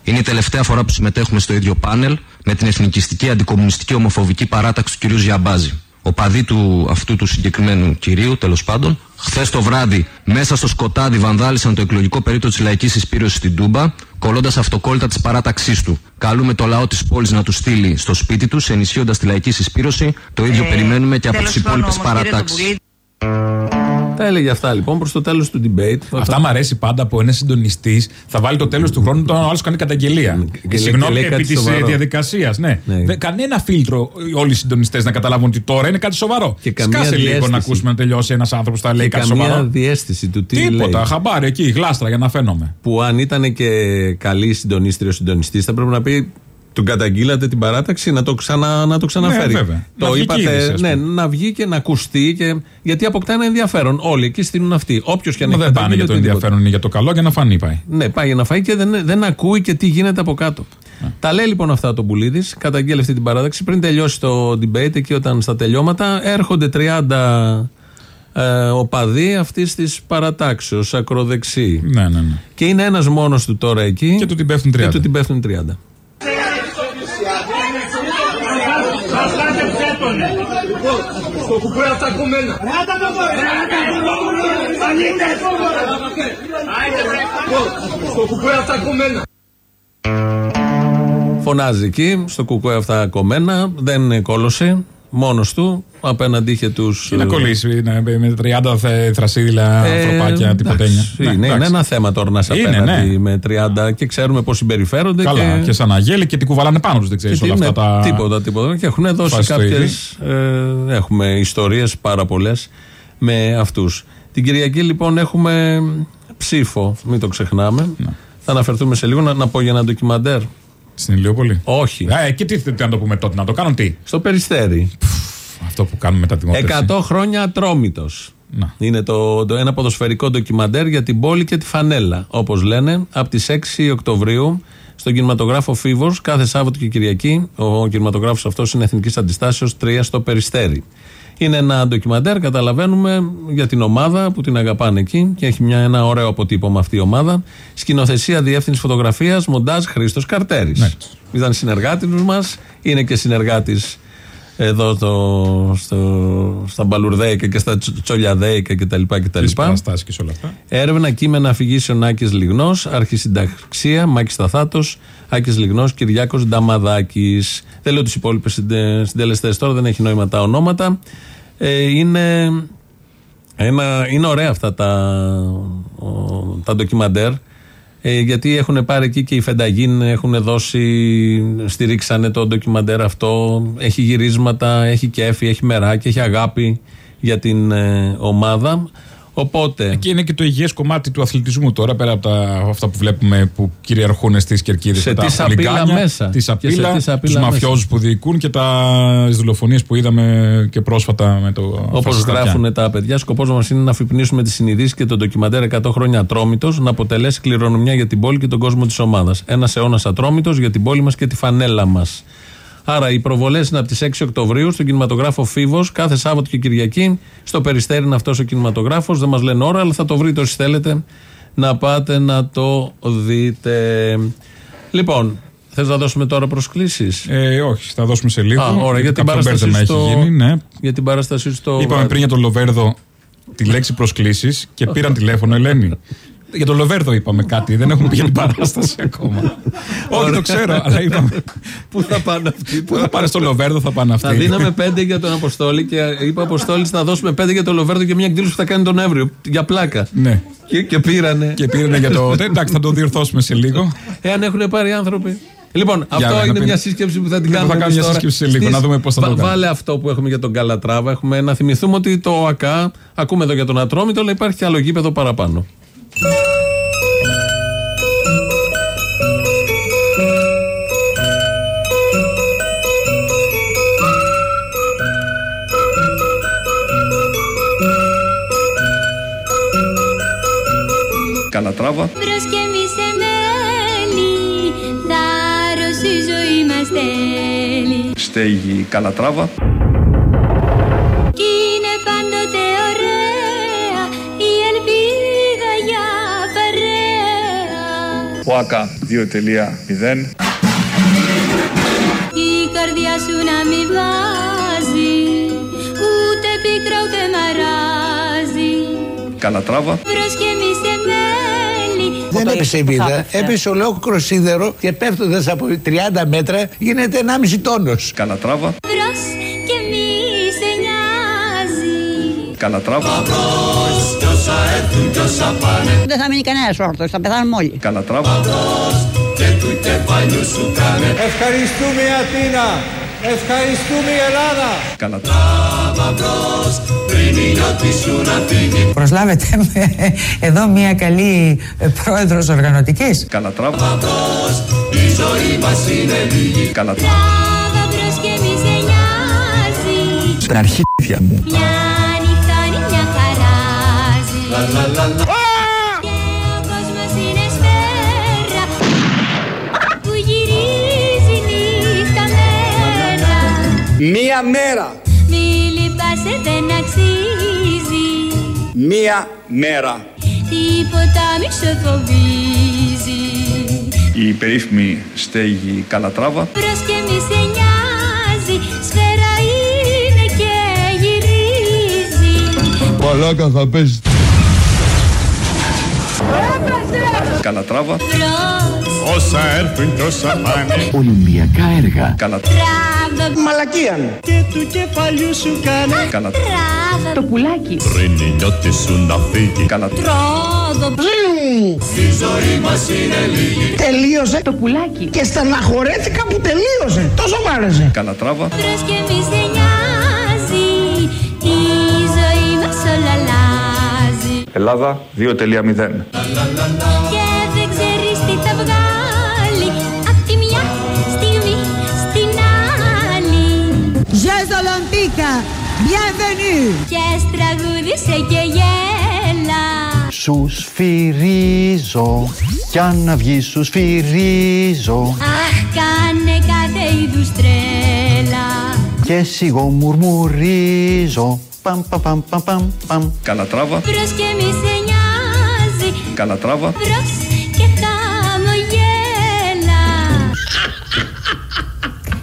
Είναι η τελευταία φορά που συμμετέχουμε στο ίδιο πάνελ με την εθνικιστική, αντικομουνιστική, ομοφοβική παράταξη του κ. Ζιαμπάζη. Ο παδί του αυτού του συγκεκριμένου κυρίου, τέλος πάντων, χθες το βράδυ, μέσα στο σκοτάδι, βανδάλισαν το εκλογικό περίπτωμα της λαϊκής εισπήρωση στην Τούμπα, κολλώντας αυτοκόλλητα της παράταξής του. Καλούμε το λαό της πόλης να του στείλει στο σπίτι τους, ενισχύοντας τη λαϊκή εισπήρωση. Το ίδιο περιμένουμε και από τις υπόλοιπες παρατάξεις. Τα έλεγε αυτά λοιπόν προς το τέλος του debate. Αυτά μου αρέσει πάντα που ένας συντονιστής θα βάλει το τέλος του χρόνου όταν ο άλλος κάνει καταγγελία. και Και λέει- Συγγνώμη και λέει επί κάτι της σοβαρό. διαδικασίας. Ναι. Ναι. Δεν- Κανένα φίλτρο όλοι οι συντονιστές να καταλάβουν ότι τώρα είναι κάτι σοβαρό. Και καμία Σκάσε λίγο διαίσθηση. να ακούσουμε να τελειώσει ένας άνθρωπος που θα λέει Και κάτι καμία σοβαρό. διέστηση του τι λέει. Τίποτα. Χαμπάρι εκεί, γλάστρα για να φαίνομαι. Που αν ήταν και καλή συντονίστρια ο συντονιστής, θα πρέπει να πει. Τον καταγγείλατε την παράταξη να το, ξανα, να το ξαναφέρει. Ναι, βέβαια. Το Να βγει και η είδηση, ας ναι, πούμε. να βγει και να ακουστεί. Και, γιατί αποκτά ένα ενδιαφέρον. Όλοι εκεί στείλουν αυτοί. Όποιος και αν Μα έχει δεν πάνε καταγγείλει για το οτιδήποτε. ενδιαφέρον, είναι για το καλό, για να φανεί πάει. Ναι, πάει για να φάει και δεν, δεν ακούει και τι γίνεται από κάτω. Τα λέει λοιπόν αυτά το Μπουλίδη, καταγγέλει αυτή την παράταξη. Πριν τελειώσει το debate, εκεί όταν στα τελειώματα έρχονται 30 ε, οπαδοί αυτής της παρατάξεως, ακροδεξί. Ναι, ναι, ναι. Και είναι ένας μόνος του τώρα εκεί. Και του την πέφτουν 30. Και του την πέφτουν 30. Στο κουκούε αυτά κομμένα. Στο κουκούε αυτά κομμένα. Φωνάζει εκεί, στο κουκουέ αυτά κομμένα, δεν κόλωσε. Μόνος του, απέναντι είχε τους. Τι να κολλήσει να- με 30 θε- θρασίδηλα ανθρωπάκια, τυποτένια. Ναι, Είναι, είναι εντάξει. ένα θέμα τώρα να είσαι Είναι, απέναντι ναι. με 30 και ξέρουμε πώς συμπεριφέρονται. Καλά, και, και σαν αγέλη και τι κουβαλάνε πάνω τους, δεν ξέρεις και όλα τι- αυτά ναι, τα. Τίποτα, τίποτα. Και έχουν δώσει φασιστοειδή. κάποιες. έχουμε ιστορίες πάρα πολλές με αυτούς. Την Κυριακή λοιπόν έχουμε ψήφο, μην το ξεχνάμε. Ναι. Θα αναφερθούμε σε λίγο να, να πω για ένα ντοκιμαντέρ. Στην Ηλιούπολη. Όχι. Ε, και τι, τι να το πούμε τότε, να το κάνουν τι; Στο περιστέρι. Αυτό που κάνουμε μετά τη δημοτεύση. 100 χρόνια ατρόμητος. Να. Είναι το, το, ένα ποδοσφαιρικό ντοκιμαντέρ για την πόλη και τη φανέλα. Όπως λένε, από τις 6 Οκτωβρίου στον κινηματογράφο Φίβο, κάθε Σάββατο και Κυριακή. Ο κινηματογράφος αυτός είναι Εθνικής Αντιστάσεως 3 στο Περιστέρι. Είναι ένα ντοκιμαντέρ, καταλαβαίνουμε, για την ομάδα που την αγαπάνε εκεί και έχει μια, ένα ωραίο αποτύπωμα αυτή η ομάδα. Σκηνοθεσία, διεύθυνση φωτογραφίας, μοντάζ Χρήστος Καρτέρης. Ναι. Ήταν συνεργάτης μας, είναι και συνεργάτης εδώ στο, στο, στα Μπαλουρδέικα και στα Τσ- Τσολιαδέικα κτλ. Τις κτλ. παραστάσεις και σε όλα αυτά. Έρευνα κείμενα αφηγήσεων Άκη Λιγνός, Αρχισυνταξία, Μάκης Σταθάτο, Άκης Λιγνός, Κυριάκος Νταμαδάκης. Δεν λέω τους υπόλοιπους συντελεστές τώρα, δεν έχει νόημα τα ονόματα. Ε, είναι, ένα, είναι ωραία αυτά τα, ο, τα ντοκιμαντέρ. Ε, γιατί έχουν πάρει εκεί και οι Φενταγίν έχουν δώσει, στηρίξανε το ντοκιμαντέρ αυτό. Έχει γυρίσματα, έχει κέφι, έχει μεράκι, έχει αγάπη για την ε, ομάδα. Οπότε. Και είναι και το υγιές κομμάτι του αθλητισμού τώρα, πέρα από τα, αυτά που βλέπουμε που κυριαρχούν στις κερκίδες. Σε τι σαπίλα μέσα. Τη Και σε σαπίλα, τι σαπίλα τους μέσα. μαφιόζους που διοικούν και τις δολοφονίες που είδαμε και πρόσφατα με το. Όπως φασιστάκια. γράφουν τα παιδιά, σκοπός μας είναι να αφυπνίσουμε τις συνειδήσεις και το ντοκιμαντέρ 100 χρόνια ατρόμητος να αποτελέσει κληρονομιά για την πόλη και τον κόσμο της ομάδας. Ένας αιώνας ατρόμητος για την πόλη μας και τη φανέλα μας. Άρα οι προβολές είναι από τις 6 Οκτωβρίου στον κινηματογράφο Φίβος, κάθε Σάββατο και Κυριακή. Στο περιστέρι είναι αυτός ο κινηματογράφος. Δεν μας λένε ώρα, αλλά θα το βρείτε όσοι θέλετε να πάτε να το δείτε. Λοιπόν, θες να δώσουμε τώρα προσκλήσεις; Ε, όχι, θα δώσουμε σε λίγο. Α, ωραία, για την Κάποιο παράσταση μπέρδεμα στο- έχει γίνει, ναι. Για την παράσταση στο. Είπαμε πριν για τον Λοβέρδο τη λέξη προσκλήσεις και πήραν τηλέφωνο, Ελένη. Για τον Λοβέρδο είπαμε κάτι, δεν έχουμε πει για την παράσταση ακόμα. Όχι, το ξέρω, αλλά είπαμε. Πού θα πάνε αυτοί. Πού θα πάνε στο Λοβέρδο, θα πάνε αυτοί. Θα δίναμε πέντε για τον Αποστόλη και είπε ο Αποστόλης θα δώσουμε πέντε για τον Λοβέρδο και μια εκδήλωση που θα κάνει τον Εύριο. Για πλάκα. Ναι. Και, και πήρανε. Και πήρανε για το. Εντάξει, θα το διορθώσουμε σε λίγο. Εάν έχουν πάρει άνθρωποι. Λοιπόν, αυτό να είναι πει- μια σύσκεψη που θα την Ναι, κάνουμε. θα κάνουμε εμείς μια τώρα σύσκεψη σε λίγο, στις- να δούμε πώς θα το Βα- κάνουμε. Βάλε αυτό που έχουμε για τον Καλατράβα. Έχουμε να θυμηθούμε ότι το ΟΑΚΑ, ακούμε εδώ για τον Ατρόμητο, αλλά υπάρχει και άλλο γήπεδο παραπάνω. Καλατράβα. Μπρος και μη σε μέλη, θάρρος η ζωή μας θέλει. Στέγη Καλατράβα. ΟΑΚΑ 2.0. Η καρδιά σου να μη βάζει, ούτε πίκρα ούτε μαράζει. Καλατράβα. Μπρος και μη σε μέλη. Δεν έπεσε η βίδα, έπεσε ολόκληρο σίδερο και πέφτοντας από 30 μέτρα γίνεται 1,5 τόνος. Καλατράβα. Μπρος και μη σε νοιάζει. Καλατράβα. Δεν θα μείνει κανένας όρθιος, θα πεθάνουμε όλοι. Καλατράβα. Ευχαριστούμε η Αθήνα. Ευχαριστούμε η Ελλάδα. Καλατράβα. Προσλάβετε με εδώ μια καλή ε, πρόεδρος οργανωτικής. Καλατράβα. Καλατράβα. Τράβα μπρος και μη σε νοιάζει. Στην αρχίδια μου. Μια Μία μέρα. Μη λυπάσαι δεν αξίζει Μία μέρα. Τίποτα μη σε φοβίζει Η περίφημη στέγη Καλατράβα. Μπρος και μη σε νοιάζει Σφαίρα είναι και γυρίζει Παλάκα θα πέσει. Καλατράβα. Μπρος, Όσα έρθουν και όσα πάνε. Ολυμπιακά έργα. Καλατράβα. τράβα Μαλακίαν. Και του κεφαλιού σου κάνε. Καλατράβα. Τράβα Το πουλάκι. Πριν η νιώτη σου να φύγει. Καλατράβα. Τρόδο Τελείωσε το πουλάκι. Και στεναχωρέθηκα που τελείωσε. Τόσο μ' άρεσε. Καλατράβα. Μπρος και μη σε νοιάζει Η ζωή μας όλα αλλάζει Ελλάδα 2.0. Olympiques, bienvenue. Και τραγούδισε και γέλα Σους σφυρίζω. Κι αν να βγει σους σφυρίζω. Αχ κάνε κάθε είδους τρέλα Και σιγό μουρμουρίζω. Παμ παμ παμ παμ παμ παμ. Καλατράβα. Μπρος και μη σε νοιάζει Καλατράβα. Μπρος και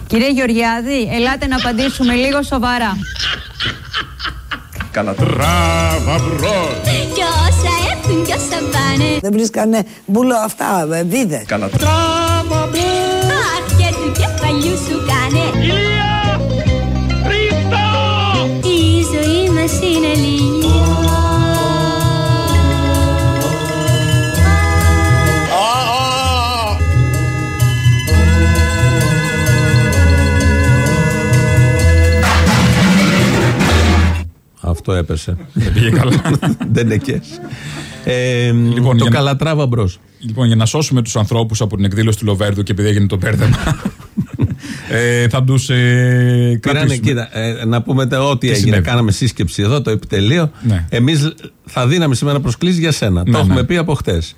Κύριε Γεωργιάδη, ελάτε να απαντήσουμε λίγο σοβαρά. Καλατράβα. Κι όσα έρθουν κι όσα πάνε Δεν βρίσκανε μπουλό αυτά, ε, βίδε. Καλατράβα. Αχ και του κεφαλιού σου κάνε το έπεσε. Δεν πήγε καλά. Δεν νεκέ. Ε, λοιπόν, το καλατράβα τράβα μπρος. Λοιπόν, για να σώσουμε τους ανθρώπους από την εκδήλωση του Λοβέρδου και επειδή έγινε το πέρδεμα ε, θα τους ε, κρατήσουμε. κοίτα, ε, να πούμε τα, ό,τι έγινε. Κάναμε σύσκεψη εδώ, το επιτελείο. Ναι. Εμείς θα δίναμε σήμερα προσκλήσεις για σένα. Ναι, το έχουμε ναι. πει από χτες.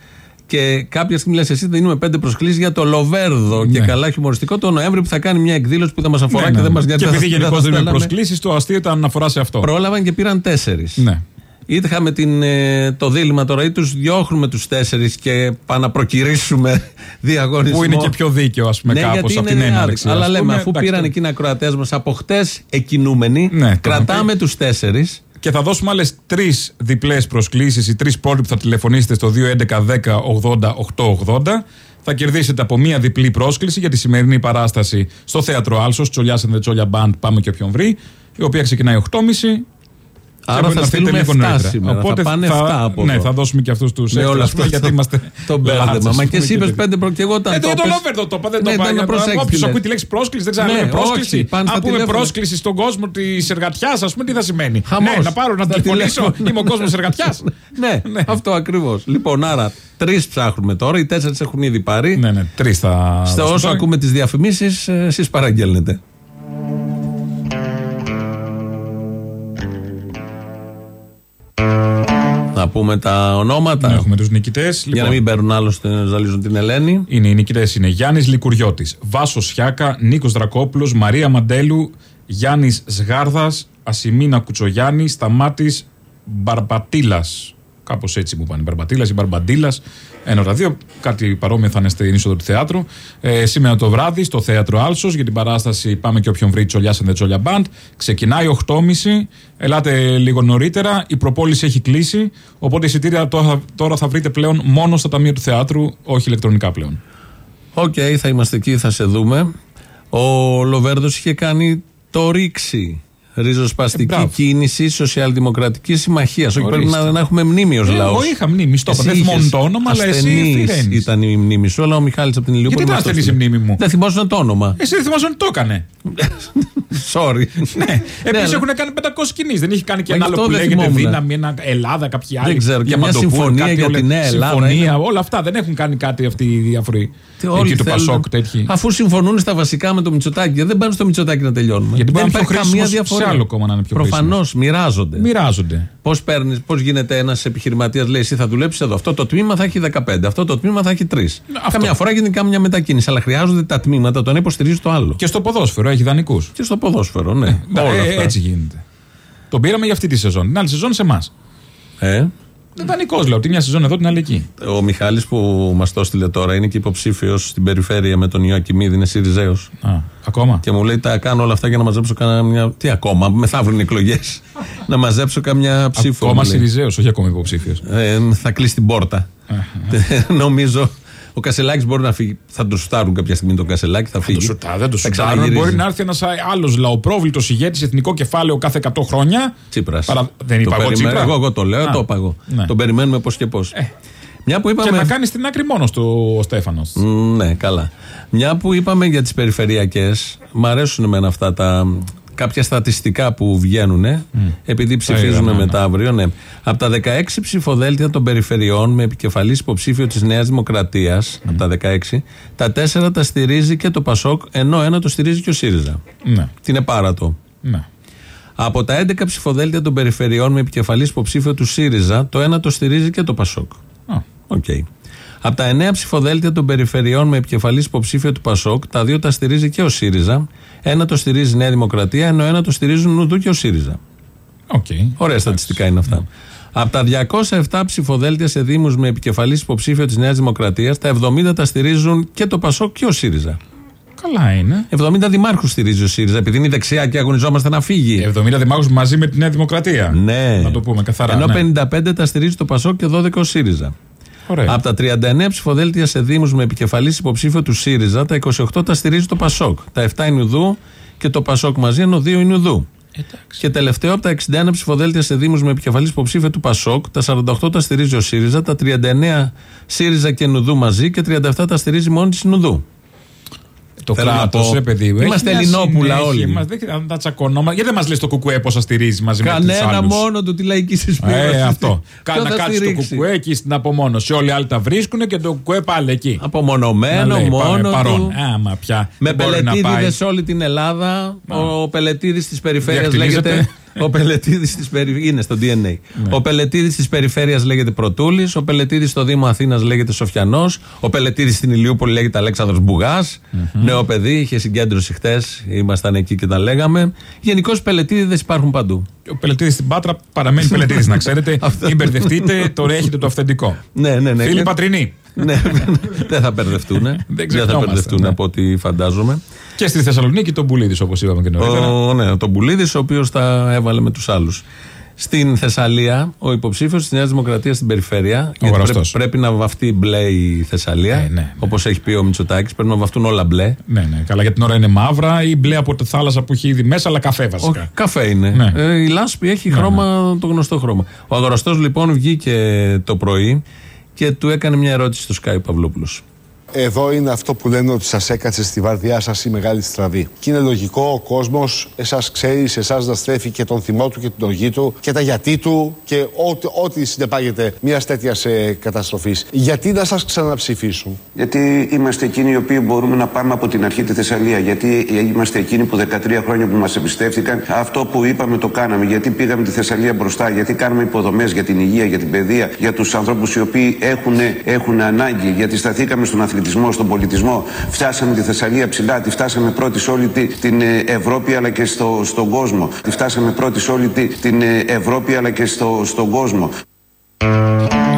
Και κάποια στιγμή λες: Εσύ δίνουμε πέντε προσκλήσεις για το Λοβέρδο. Και Ναι. καλά χιουμοριστικό το Νοέμβρη που θα κάνει μια εκδήλωση που θα μας αφορά Ναι, και ναι, δεν μα ναι. νοιάζει. Και δεν επειδή θα- δεν γενικώ θα δίνουμε στέλναμε. προσκλήσεις, το αστείο ήταν αναφορά σε αυτό. Πρόλαβαν και πήραν τέσσερις. Ναι. Είχαμε την, ε, το δίλημα τώρα ή τους διώχνουμε τους τέσσερις και πάμε να προκυρήσουμε διαγωνισμό. Που είναι και πιο δίκαιο, ας πούμε, Ναι, κάπως γιατί από είναι την άδικο. έναρξη. Αλλά ας λέμε, πούμε, αφού εντάξει, πήραν εκείνα ακροατέ μας από χτες εκκινούμενοι, Ναι, το κρατάμε είχαμε τους τέσσερις. Και θα δώσουμε άλλες τρεις διπλές προσκλήσεις, οι τρεις πόλοι που θα τηλεφωνήσετε στο 211-10-80-880. Θα κερδίσετε από μία διπλή πρόσκληση για τη σημερινή παράσταση στο θέατρο Άλσος, Τσολιάς and the Τσόλια Band, πάμε και όποιον βρει, η οποία ξεκινάει 8.30. Άρα Και θα να έρθετε στείλουμε λίγο 7 νωρίτερα. σήμερα. Οπότε θα πάνε 7 από Ναι, εδώ. θα δώσουμε και αυτούς τους Με όλο αυτό γιατί το- είμαστε. το μπέρδεμα. Μα και εσύ είπες πέντε προ- και εγώ όταν Ε, το το πες- Λόβερδο το είπα, δεν το Ναι, είπα. ήταν να προσέξεις τι Όποιο λες. ακούει τη λέξη πρόσκληση, δεν ξέρω αν Ναι, είναι πρόσκληση. όχι, πάνε στα Αν πούμε τηλέφωνα. πρόσκληση στον κόσμο τη εργατιά, ας πούμε, τι θα σημαίνει. Χαμός. Ναι, να πάρω να Στα τηλεφωνήσω. τηλέφωνα. Είμαι ο κόσμος εργατιά. Ναι, αυτό ακριβώς. Λοιπόν, άρα τρεις ψάχνουμε τώρα, οι τέσσερις έχουν ήδη πάρει. Ναι, ναι, τρεις θα. Στο δώσουμε όσο τώρα. ακούμε τις διαφημίσεις, εσείς παραγγέλνετε. Να πούμε τα ονόματα. Ναι, Έχουμε τους νικητές. Για να μην παίρνουν άλλο να ζαλίζουν την Ελένη. Είναι οι νικητές είναι Γιάννης Λικουριώτης, Βάσος Σιάκα, Νίκος Δρακόπουλος, Μαρία Μαντέλου, Γιάννης Σγάρδας, Ασημίνα Κουτσογιάννη, Σταμάτης Μπαρμπατήλας. Κάπως έτσι μου πάνε. Μπαρμπατήλα ή Μπαρμπαντήλας. Ένα από τα δύο. Κάτι παρόμοιο θα είναι στην είσοδο του θεάτρου. Ε, σήμερα το βράδυ στο θέατρο Άλσος για την παράσταση Πάμε και όποιον βρει Τσολιάς and the Τσόλια Band. Ξεκινάει 8.30. Ελάτε λίγο νωρίτερα. Η προπόληση έχει κλείσει. Οπότε εισιτήρια τώρα, τώρα θα βρείτε πλέον μόνο στα ταμεία του θεάτρου, όχι ηλεκτρονικά πλέον. Οκ, θα είμαστε εκεί, θα σε δούμε. Ο Λοβέρδος είχε κάνει το ΡΙΚΣΣΥ. Ριζοσπαστική Ε, μπράβο. κίνηση Σοσιαλδημοκρατικής Συμμαχίας. Όχι, πρέπει Ορίστε. να, να έχουμε μνήμη ως Ε, λαός. εγώ είχα μνήμη, στο είπα. Δεν θυμόμουν το όνομα, αλλά εσύ ευθυραίνεις. ήταν η μνήμη σου, αλλά ο Μιχάλης από την Ηλιούπολη. Γιατί μας ήταν το ασθενής η έστειλε. μνήμη μου; Δεν θυμόσουν το όνομα. Εσύ δεν θυμάσαι ότι το έκανε. Sorry. ναι. Επίσης αλλά- έχουν κάνει 500 κινήσεις. Δεν έχει κάνει και Μα ένα γι' άλλο αυτό που δεν λέγεται θυμόμουν. δύναμη, ένα Ελλάδα, κάποιοι άλλοι. Δεν ξέρω, και μια Διαμαντοπούρ, συμφωνία κάτι για όλα- τη Νέα Ελλάδα Συμφωνία, είναι- όλα αυτά. Δεν έχουν κάνει κάτι αυτοί οι διάφοροι. Τι όλοι Εκεί του θέλουν- Πασόκ τέτοιοι. Αφού συμφωνούν στα βασικά με το Μητσοτάκι, δεν πάνε στο Μητσοτάκι να τελειώνουμε. Γιατί μπορεί δεν να είναι πιο υπάρχει καμία χρήσιμος διαφορά. Σε άλλο κόμμα να είναι πιο Προφανώς μοιράζονται. Μοιράζονται. Πώς παίρνεις, πώς γίνεται ένας επιχειρηματίας, λέει: Εσύ θα δουλέψεις εδώ. Αυτό το τμήμα θα έχει 15, αυτό το τμήμα θα έχει 3. Καμιά φορά γίνεται κάμια μετακίνηση, αλλά χρειάζονται τα τμήματα, το ένα υποστηρίζει το άλλο. Και στο ποδόσφαιρο έχει δανεικούς. Και στο ποδόσφαιρο, ναι. Όλα Ε, αυτά. έτσι γίνεται. Τον πήραμε για αυτή τη σεζόν. Την άλλη σεζόν σε εμάς. Ε, Δανεικός λέω. Τη μια σεζόν εδώ, την άλλη εκεί. ο Μιχάλης που μας το έστειλε τώρα είναι και υποψήφιος στην περιφέρεια με τον Ιωακιμίδη, είναι Σιριζέος. Ακόμα; Και μου λέει: Τα κάνω όλα αυτά για να μαζέψω καμιά. Τι ακόμα, μεθαύριο εκλογές. να μαζέψω καμιά ψήφο. Ακόμα μου λέει. Σιριζέος, όχι ακόμα υποψήφιος. Ε, θα κλείσει την πόρτα. Νομίζω. Ο Κασελάκης μπορεί να φύγει. Θα το σουτάρουν κάποια στιγμή τον Κασελάκη, θα φύγει. Το σουτά, δεν το Θα σουτάρουν. ξαναγυρίζει. Μπορεί να έρθει ένας άλλος λαοπρόβλητος ηγέτης εθνικό κεφάλαιο κάθε 100 χρόνια. Τσίπρας. Δεν είπα εγώ Τσίπρα. Εγώ, εγώ το λέω, Α, το είπα εγώ. ναι. Τον περιμένουμε πώς και πώς. Μια που Και είπαμε. να κάνεις στην άκρη μόνος του ο Στέφανος. Μ, Ναι, καλά. Μια που είπαμε για τις περιφερειακές, μ' αρέσουν εμένα αυτά τα κάποια στατιστικά που βγαίνουν, επειδή ψηφίζουμε είδα, ναι, μετά αύριο. Ναι. Από τα 16 ψηφοδέλτια των περιφερειών με επικεφαλής υποψήφιο της Νέας Δημοκρατίας, από τα 16, τα 4 τα στηρίζει και το Πασόκ, ενώ ένα το στηρίζει και ο ΣΥΡΙΖΑ. Ναι. Τι είναι πάρατο. ναι. Από τα 11 ψηφοδέλτια των περιφερειών με επικεφαλής υποψήφιο του ΣΥΡΙΖΑ, το ένα το στηρίζει και το ΠΑΣΟΚ. Α. Οκ. Από τα 9 ψηφοδέλτια των περιφερειών με επικεφαλής υποψήφιο του ΠΑΣΟΚ, τα δύο τα στηρίζει και ο ΣΥΡΙΖΑ. Ένα το στηρίζει η Νέα Δημοκρατία, ενώ ένα το στηρίζουν ΝΔ και ο ΣΥΡΙΖΑ. Okay. Ωραία στατιστικά είναι αυτά. Από τα 207 ψηφοδέλτια σε Δήμους με επικεφαλής υποψήφιο της Νέας Δημοκρατίας, τα 70 τα στηρίζουν και το ΠΑΣΟΚ και ο ΣΥΡΙΖΑ. Καλά είναι. 70 δημάρχους στηρίζει ο ΣΥΡΙΖΑ, επειδή είναι δεξιά και αγωνιζόμαστε να φύγει. 70 δημάρχους μαζί με τη Νέα Δημοκρατία. Ναι. Να το πούμε καθαρά. Ενώ ναι. 55 τα στηρίζει το Πασόκ και 12 ο ΣΥΡΙΖΑ. Ωραία. Από τα 39 ψηφοδέλτια σε Δήμους με επικεφαλής υποψήφιο του ΣΥΡΙΖΑ, τα 28 τα στηρίζει το Πασόκ. Τα 7 είναι Ουδού και το Πασόκ μαζί, ενώ 2 είναι Ουδού. Και τελευταίο από τα 61 ψηφοδέλτια σε Δήμους με επικεφαλής υποψήφιο του Πασόκ, τα 48 τα στηρίζει ο ΣΥΡΙΖΑ, τα 39 ΣΥΡΙΖΑ και Νουδού μαζί και 37 τα στηρίζει μόνη της Νουδού. Το Θέλω να κράτο, πω, ε, παιδί. είμαστε έχει μια Ελληνόπουλα συνέχεια, όλοι. Μας δεν δεν τα τσακωνόμαστε. Γιατί δεν μας λες το κουκουέ πώς στηρίζει μαζί με τους Κανένα άλλους; μόνο του τη λαϊκή συσπήρωση. Ε, αυτό. Ποιο Κάνα θα κάτσει το στηρίξει; κουκουέ εκεί στην απομόνωση. Όλοι οι άλλοι τα βρίσκουν και το κουκουέ πάλι εκεί. Απομονωμένο, Να λέει, μόνο πάμε, παρόν. του. Άμα πια. Με δεν μπορεί να πάει. πελετήδιδε σε όλη την Ελλάδα. Ο πελετήδης της περιφέρειας Διακτηνίζεται. λέγεται. Ο πελετήδης της περιφέρεια. Είναι στο DNA. Ναι. Ο πελετήδης της περιφέρειας λέγεται Πρωτούλης. Ο πελετήδης στο Δήμο Αθήνας λέγεται Σοφιανός. Ο πελετήδης στην Ηλιούπολη λέγεται Αλέξανδρος Μπουγάς. Νέο παιδί, είχε συγκέντρωση χτες. Ήμασταν εκεί και τα λέγαμε. Γενικώς πελετήδηδε υπάρχουν παντού. Ο πελετήδης στην Πάτρα παραμένει πελετήδης, να ξέρετε. Μην μπερδευτείτε, τώρα έχετε το αυθεντικό. Ναι, ναι, ναι. Φίλοι Και- πατρινοί. Ναι, δεν θα μπερδευτούν. Δεν θα ξεχνιόμαστε, μπερδευτούν ναι. από ό,τι φαντάζομαι. Και στη Θεσσαλονίκη τον Μπουλίδης, όπως είπαμε και νωρίτερα. Ο, ναι, τον Πουλίδη, ο οποίος τα έβαλε με τους άλλους. Στην Θεσσαλία, ο υποψήφιος της Νέας Δημοκρατίας στην περιφέρεια. γιατί Γραστός. πρέπει, πρέπει να βαφτεί μπλε η Θεσσαλία. Ε, ναι, Όπως έχει πει ο Μητσοτάκης, πρέπει να βαφτούν όλα μπλε. Ναι, ναι. Καλά, για την ώρα είναι μαύρα ή μπλε από τη θάλασσα που έχει ήδη μέσα, αλλά καφέ βασικά. Όχι, καφέ είναι. Ναι. Ε, η λάσπη έχει χρώμα, το γνωστό χρώμα. Ο αγοραστός λοιπόν βγήκε το πρωί και του έκανε μια ερώτηση στο Sky Παυλόπουλος. Εδώ είναι αυτό που λένε ότι σας έκατσε στη βαρδιά σας η μεγάλη στραβή. Και είναι λογικό ο κόσμος, εσάς ξέρεις, εσάς να στρέφει και τον θυμό του και την οργή του και τα γιατί του και ό,τι, ό,τι συνεπάγεται μιας τέτοιας καταστροφής. Γιατί να σας ξαναψηφίσουν; Γιατί είμαστε εκείνοι οι οποίοι μπορούμε να πάμε από την αρχή τη Θεσσαλία. Γιατί είμαστε εκείνοι που 13 χρόνια που μας εμπιστεύτηκαν αυτό που είπαμε το κάναμε. Γιατί πήγαμε τη Θεσσαλία μπροστά. Γιατί κάναμε υποδομές για την υγεία, για την παιδεία, για τους ανθρώπους οι οποίοι έχουν, έχουν ανάγκη. Γιατί σταθήκαμε στον αθλητισμό, στον πολιτισμό. Φτάσαμε τη Θεσσαλία ψηλά. Τη φτάσαμε πρώτη σε όλη τη- την ε, Ευρώπη αλλά και στο, στον κόσμο. Τη φτάσαμε πρώτη σε όλη τη- την ε, Ευρώπη αλλά και στο, στον κόσμο.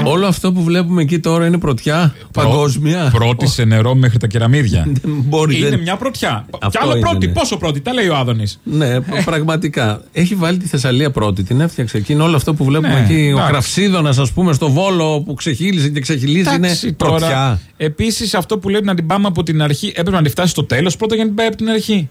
Όλο αυτό που βλέπουμε εκεί τώρα είναι πρωτιά παγκόσμια. Πρώτη σε νερό μέχρι τα κεραμίδια. μπορεί, είναι δεν- μια πρωτιά. Αυτό Κι άλλο είναι, πρώτη. ναι. Πόσο πρώτη, τα λέει ο Άδωνης. Ναι, πραγματικά. Έχει βάλει τη Θεσσαλία πρώτη, την έφτιαξε εκεί. Είναι όλο αυτό που βλέπουμε Ναι, εκεί. Ο εντάξει. Κραυσίδωνας, ας πούμε, στο βόλο που ξεχύλιζε και ξεχυλίζει είναι πρωτιά. Επίσης αυτό που λέει να την πάμε από την αρχή, έπρεπε να τη φτάσει στο τέλος πρώτα για να την πάει από την αρχή.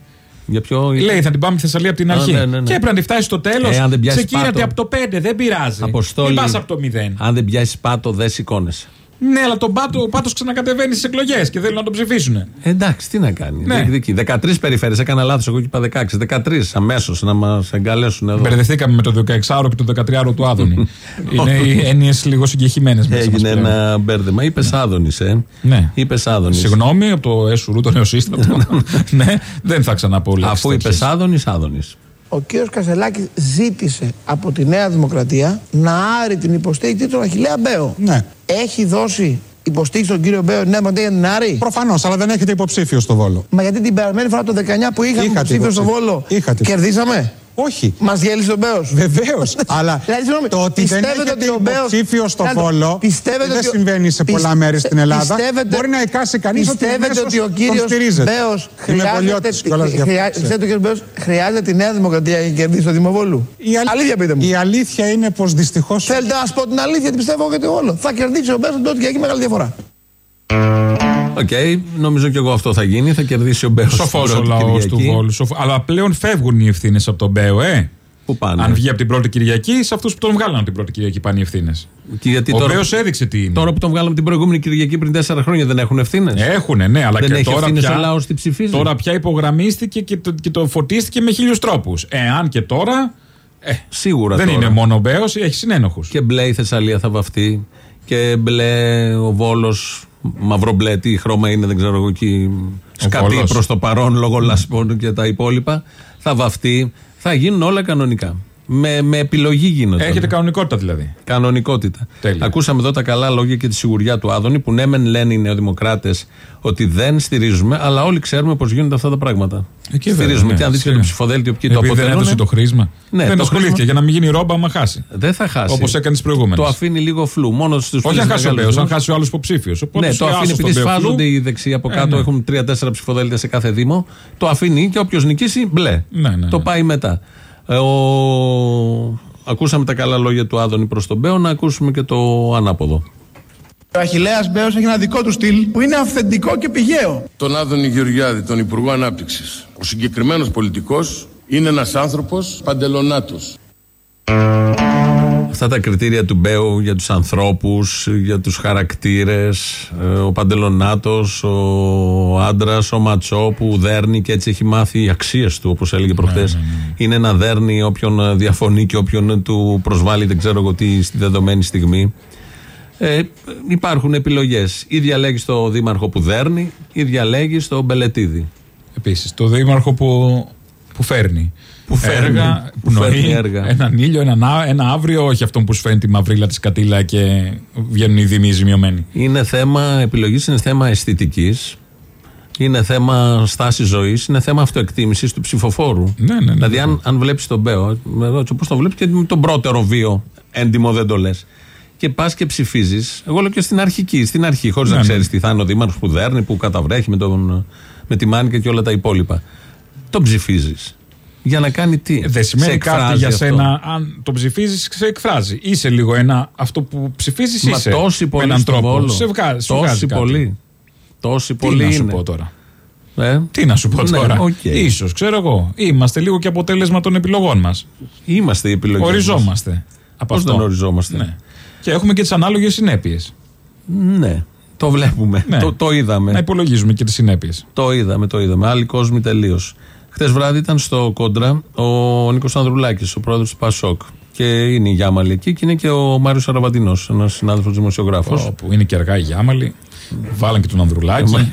Για ποιο. Λέει θα την πάμε στη Θεσσαλία από την Α, αρχή. ναι, ναι, ναι. Και έπρεπε να τη φτάσει στο τέλος. Ε, αν δεν πιάσεις Ξεκίνατε πάτο. από το 5, δεν πειράζει. Αποστόλη. Μην πας από το 0. Αν δεν πιάσεις πάτο, δεν σηκώνεσαι. Ναι, αλλά τον πάτο, ο πάτος ξανακατεβαίνει στις εκλογές και θέλουν να τον ψηφίσουν. Ε, Εντάξει, τι να κάνει. Ναι. Διεκδικεί. 13 περιφέρειες. Έκανα λάθος. Εγώ και είπα 16. 13 αμέσως να μας εγκαλέσουν εδώ. Μπερδευτήκαμε με το 16ωρο και το 13ωρο του Άδωνη. Είναι οι έννοιες λίγο συγκεχημένες μέσα. Έγινε μας πλέον. ένα μπέρδεμα. Είπες Άδωνης, ε. Ναι. Είπες Άδωνης. Συγγνώμη από το ΕΣΟΥΡΟΥ, το νεοσύστατο. ναι, δεν θα ξαναπώ λέξεις Αφού είπες τέτοιες. Άδωνης, Άδωνης. Ο κύριος Κασελάκης ζήτησε από τη Νέα Δημοκρατία να άρει την υποστήριξη του Αχιλέα Μπέο. Ναι. Έχει δώσει υποστήριξη στον κύριο Μπέο η Νέα Δημοκρατία για την άρει. Προφανώς, αλλά δεν έχετε υποψήφιο στο Βόλο. Μα γιατί την περασμένη φορά το 19 που είχαμε Είχατε υποψήφιο στο υποψήφιο. Βόλο Είχατε. κερδίσαμε; Όχι. Μας διέλυσε ο Μπέος. Βεβαίως. αλλά Δηλαδή, συγγνώμη, το ότι δεν πιστεύετε έχετε ότι ο Μπέος- υποψήφιος στο Κάτω. Βόλο Πιστεύετε δεν ότι ο- συμβαίνει σε πολλά πιστε- μέρη στην Ελλάδα. πιστεύετε- Μπορεί να εικάσει κανείς ότι Πιστεύετε εμέσως ότι ο τον κύριος στηρίζετε. Μπέος Είμαι χρειάζεται, Βολιώτης κιόλας γι' αυτό, χρειά- ξέρω. πιστεύετε ότι ο κύριος Μπέος χρειάζεται τη Νέα Δημοκρατία για να κερδίσει το Δήμο Βόλου. Η αλ- Αλήθεια πείτε μου. Η αλήθεια είναι πως δυστυχώ. Θέλετε να σας πω την αλήθεια, γιατί πιστεύω εγώ γιατί όλο. Θα κερδίσει ο Μπέος τότε και έχει μεγάλη διαφορά. Οκ, νομίζω και εγώ αυτό θα γίνει. Θα κερδίσει ο Μπέος. Σοφός ο λαός του Βόλου. σοφ- Αλλά πλέον φεύγουν οι ευθύνες από τον Μπέο, ε; Πού πάνε; Αν βγει από την πρώτη Κυριακή, σε αυτούς που τον βγάλαν από την πρώτη Κυριακή πάνε οι ευθύνες. Και γιατί Ο τώρα- Μπέος έδειξε τι είναι. Τώρα που τον βγάλαμε την προηγούμενη Κυριακή πριν 4 χρόνια δεν έχουν ευθύνες; Έχουνε, ναι, αλλά δεν και έχει τώρα ευθύνες πια, ο λαός τι ψηφίζει; τώρα πια υπογραμμίστηκε και το, και το φωτίστηκε με χίλιους τρόπους. Εάν και τώρα. Ε, Σίγουρα δεν τώρα. είναι μόνο ο Μπέος, έχει συνένοχους. Και μπλε η Θεσσαλία θα βαφτεί. Και μπλε ο Βόλος. Μαυρομπλε, τι χρώμα είναι, δεν ξέρω εγώ εκεί. Σκατή Βόλος. προς το παρόν λόγω λασπών και τα υπόλοιπα. Θα βαφτεί. Θα γίνουν όλα κανονικά. Με, με επιλογή γίνονται. Έχετε κανονικότητα δηλαδή. Κανονικότητα. Τέλεια. Ακούσαμε εδώ τα καλά λόγια και τη σιγουριά του Άδωνη που ναι, μεν λένε οι νεοδημοκράτες ότι δεν στηρίζουμε, αλλά όλοι ξέρουμε πώς γίνονται αυτά τα πράγματα. Εκεί στηρίζουμε. βέβαια, και αν ναι, δει και το σίγουρα. ψηφοδέλτιο ποιοι το Επειδή δεν αποτελούν. έδωσε το χρήσμα. Ναι, δεν το ασχολήθηκε χρήσμα- για να μην γίνει ρόμπα άμα χάσει. Δεν θα χάσει. Όπως έκανε τις προηγούμενες. Το αφήνει λίγο φλού. Μόνο στους Όχι αν τρεις χάσει ο μεγάλους Μπέο, αν δήμους. χάσει ο άλλος υποψήφιος. Ναι, το αφήνει επειδή σφάζονται οι δεξιοί από Ε, κάτω, ναι. έχουν τρία-τέσσερα ψηφοδέλτια σε κάθε Δήμο. Το αφήνει και όποιος νικήσει, μπλε. Ναι, ναι, Το ναι. πάει μετά. Ε, ο... Ακούσαμε τα καλά λόγια του Άδωνη προς τον Μπέο, να ακούσουμε και το ανάποδο. Ο Αχιλέας Μπέος έχει ένα δικό του στυλ που είναι αυθεντικό και πηγαίο. Τον Άδωνη Γεωργιάδη, τον Υπουργό Ανάπτυξης. Ο συγκεκριμένος πολιτικός είναι ένας άνθρωπος παντελονάτος. Αυτά τα κριτήρια του Μπέου για τους ανθρώπους, για τους χαρακτήρες, ε, ο Παντελονάτος, ο άντρας, ο Ματσό που δέρνει και έτσι έχει μάθει οι αξίες του όπως έλεγε προχθές. Είναι να δέρνει όποιον ε, διαφωνεί και όποιον του προσβάλλει δεν ξέρω εγώ τι στη δεδομένη στιγμή. Ε, υπάρχουν επιλογές. Ή διαλέγεις το δήμαρχο που δέρνει ή διαλέγεις το Μπελετίδη. Επίσης, το δήμαρχο που, που φέρνει. Που φέρνει, έργα, που που φέρνει νοεί έργα. έναν ήλιο, έναν, α- ένα αύριο, όχι αυτόν που σου φέρνει τη μαυρίλα της κατήλα και βγαίνουν οι δήμοι ζημιωμένοι. Είναι θέμα επιλογής, είναι θέμα αισθητικής, είναι θέμα στάση ζωής, είναι θέμα αυτοεκτίμησης του ψηφοφόρου. Ναι, ναι, ναι, δηλαδή, αν, αν βλέπεις τον Μπέο, έτσι όπω τον βλέπεις και με τον πρώτερο βίο, έντιμο δεν το λες. Και πας και ψηφίζεις. Εγώ λέω και στην αρχική, στην αρχή, χωρίς Ναι, να ναι. ξέρεις τι θα είναι ο Δήμαρχος που δέρνει, που καταβρέχει με, τον, με τη Μάνικα και όλα τα υπόλοιπα. Τον ψηφίζεις. Για να κάνει τι. Δεν Σε σημαίνει κάτι εκφράζει για αυτό. σένα αν το ψηφίζεις, σε εκφράζει. Είσαι λίγο ένα. Αυτό που ψηφίζεις Μα είσαι. τόσοι με πολλοί έναν στον τρόπο. Βόλο. Σε βγάζει. σου Τόσοι βγάζει κάτι. πολλοί. Τόσοι Τι πολλοί να σου είναι. πω τώρα. Ε; Τι να σου πω Ναι, τώρα. οκ. Ίσως, ξέρω εγώ. Είμαστε λίγο και αποτέλεσμα των επιλογών μας. Είμαστε οι επιλογές. Οριζόμαστε. Από Πώς αυτό. δεν οριζόμαστε; Ναι. Και έχουμε και τις ανάλογες συνέπειες. Ναι. Το βλέπουμε. Ναι. Το, το είδαμε. Να υπολογίζουμε και τις συνέπειες. Το είδαμε, το είδαμε. Άλλοι κόσμοι τελείως. Χθες βράδυ ήταν στο Kontra ο Νίκος Ανδρουλάκης, ο πρόεδρος του Πασόκ. Και είναι η Γιάμαλη εκεί και είναι και ο Μάριος Αραβαντινός, ένας συνάδελφος δημοσιογράφος. Που είναι και αργά οι Γιάμαλοι. Βάλαν και τον Ανδρουλάκη.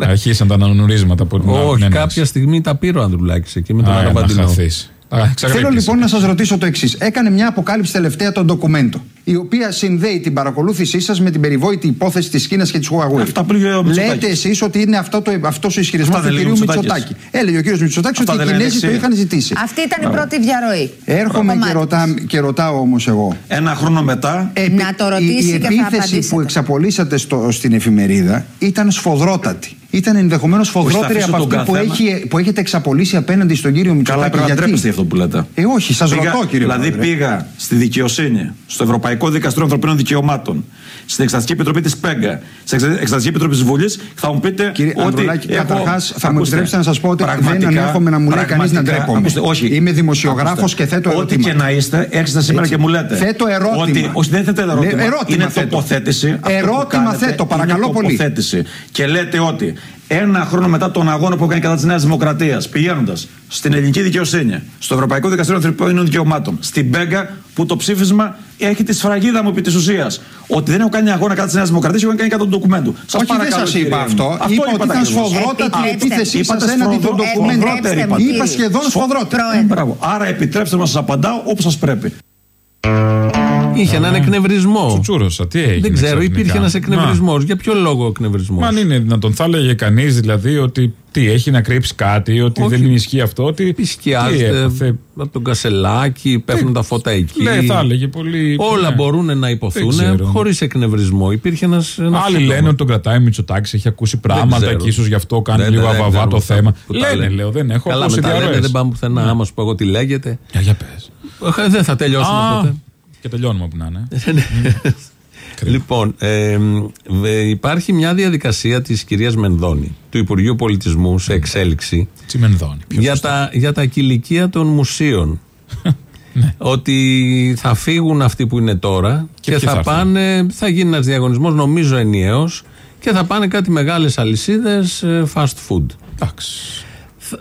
Αρχίσαν τα αναγνωρίσματα από την Όχι, ναι, ναι. κάποια στιγμή τα πήρε ο Ανδρουλάκης εκεί με τον Α, να Αραβαντινό. χαθείς. Α, Θέλω λοιπόν να σας ρωτήσω το εξής. Έκανε μια αποκάλυψη τελευταία των ντοκουμέντο, η οποία συνδέει την παρακολούθησή σας με την περιβόητη υπόθεση της Κίνας και της Huawei. Αυτά που έλεγε ο Μητσοτάκης. Λέτε εσείς ότι είναι αυτό το, αυτός ο ισχυρισμό Αυτά του δεν κυρίου έλεγε ο Μητσοτάκης. Μητσοτάκης. Έλεγε ο κύριος Μητσοτάκης Αυτά ότι οι δεν είναι Κινέζοι το δεξιά. είχαν ζητήσει. Αυτή ήταν η πρώτη διαρροή. Έρχομαι Το και, κομμάτι ρωτά, και ρωτάω όμως εγώ. Ένα χρόνο μετά. Επί- Να το ρωτήσει η, η και θα επίθεση απαντήσετε. που εξαπολύσατε στο, στην εφημερίδα ήταν σφοδρότατη. Ήταν ενδεχομένως σφοδρότερη αφήσω από τον αυτή που, καθένα. έχει, που έχετε εξαπολύσει απέναντι στον κύριο Μητσοτάκη. Καλά, πρέπει να Γιατί; ντρέπεστε για αυτό που λέτε. Ε, όχι, σας Πήγα- ρωτώ, κύριε Δηλαδή Πρόεδρε. πήγα στη δικαιοσύνη, στο Ευρωπαϊκό Δικαστήριο Ανθρωπίνων Δικαιωμάτων, στην Εξεταστική Επιτροπή της ΠΕΓΚΑ, στην Εξε- Εξεταστική Επιτροπή της Βουλής, θα μου πείτε. Κύριε ότι Ανδρουλάκη, έχω- καταρχάς, θα μου Ακούστε, επιτρέψετε να σας πω ότι δεν πραγματικά- ανέρχομαι να μου λέει κανείς να πραγματικά- ντρέπομαι. ακούστε, όχι. Είμαι δημοσιογράφος Ακούστε, και θέτω Ό,τι ερωτήματα. και να είστε, έρχεστε σήμερα Έτσι. και μου λέτε. Θέτω ερώτημα. Ότι, όχι, δεν θέτω ερώτημα. Ναι, ερώτημα είναι θέτω. τοποθέτηση. Αυτό που Ερώτημα κάνετε θέτω, παρακαλώ είναι πολύ. τοποθέτηση. Και λέτε ότι ένα χρόνο μετά τον αγώνα που έκανε κατά της Νέας Δημοκρατίας, πηγαίνοντας στην ελληνική δικαιοσύνη, στο Ευρωπαϊκό Δικαστήριο Ανθρωπίνων Δικαιωμάτων, στην Μπέγκα, που το ψήφισμα έχει τη σφραγίδα μου επί της ουσίας. Ότι δεν έχω κάνει αγώνα κατά της Νέας Δημοκρατίας, έχω κάνει κατά τον ντοκουμέντου. Σας Όχι, δεν παρακαλώ, σας κύριε είπα μου. αυτό. Είπα ότι είπατε ήταν ακριβώς. σφοδρότατη η Επιτρέψτε. επίθεσή Είπατε σας έναντι των σφοδρο- ντοκουμέντων. σφοδρότερη Είπα είπατε. σχεδόν Σφο- σφοδρότερη. Ε, Μπράβο. Άρα επιτρέψτε μου να σας απαντάω όπως σας πρέπει. Είχε έναν εκνευρισμό. Τσουτσούρωσα, τι έγινε. Δεν ξέρω, ξαφνικά. υπήρχε ένας Μα. εκνευρισμός. Για ποιο λόγο εκνευρισμός; Μα αν είναι δυνατόν, θα έλεγε κανείς δηλαδή ότι τι έχει να κρύψει κάτι, ότι Όχι. δεν ισχύει αυτό. Ότι. τι Σκιάζεται έπαθε. από τον Κασελάκη, πέφτουν τα φώτα εκεί. Ναι, θα έλεγε πολύ. Όλα ναι. μπορούν να Δεν υποθούν ξέρω. χωρίς εκνευρισμό. Υπήρχε ένα. Άλλοι λένε ότι τον κρατάει ο Μητσοτάκης, έχει ακούσει πράγματα ξέρω. και ίσως γι' αυτό κάνει Δεν- λίγο δεν- δεν αβαβά ξέρουμε το αυτά θέμα. που τα Λένε, λένε. λέω, δεν έχω Καλά, ακούσει με τα λένε, διαρροές. δεν πάμε πουθενά. Άμα σου πω εγώ τι λέγεται. Για, για πες. Ε, Δεν θα τελειώσουμε Α, ποτέ. Και τελειώνουμε που να είναι. Λοιπόν, ε, ε, υπάρχει μια διαδικασία της κυρίας Μενδώνη, του Υπουργείου Πολιτισμού σε εξέλιξη. Τι Μενδώνη, για τα, για τα κηλικία των μουσείων. Ναι. Ότι θα φύγουν αυτοί που είναι τώρα και, ποιοι θα, θα έρθουν; πάνε, θα γίνει ένας διαγωνισμός, νομίζω ενιαίος και θα πάνε κάτι μεγάλες αλυσίδες ε, fast food. Εντάξει.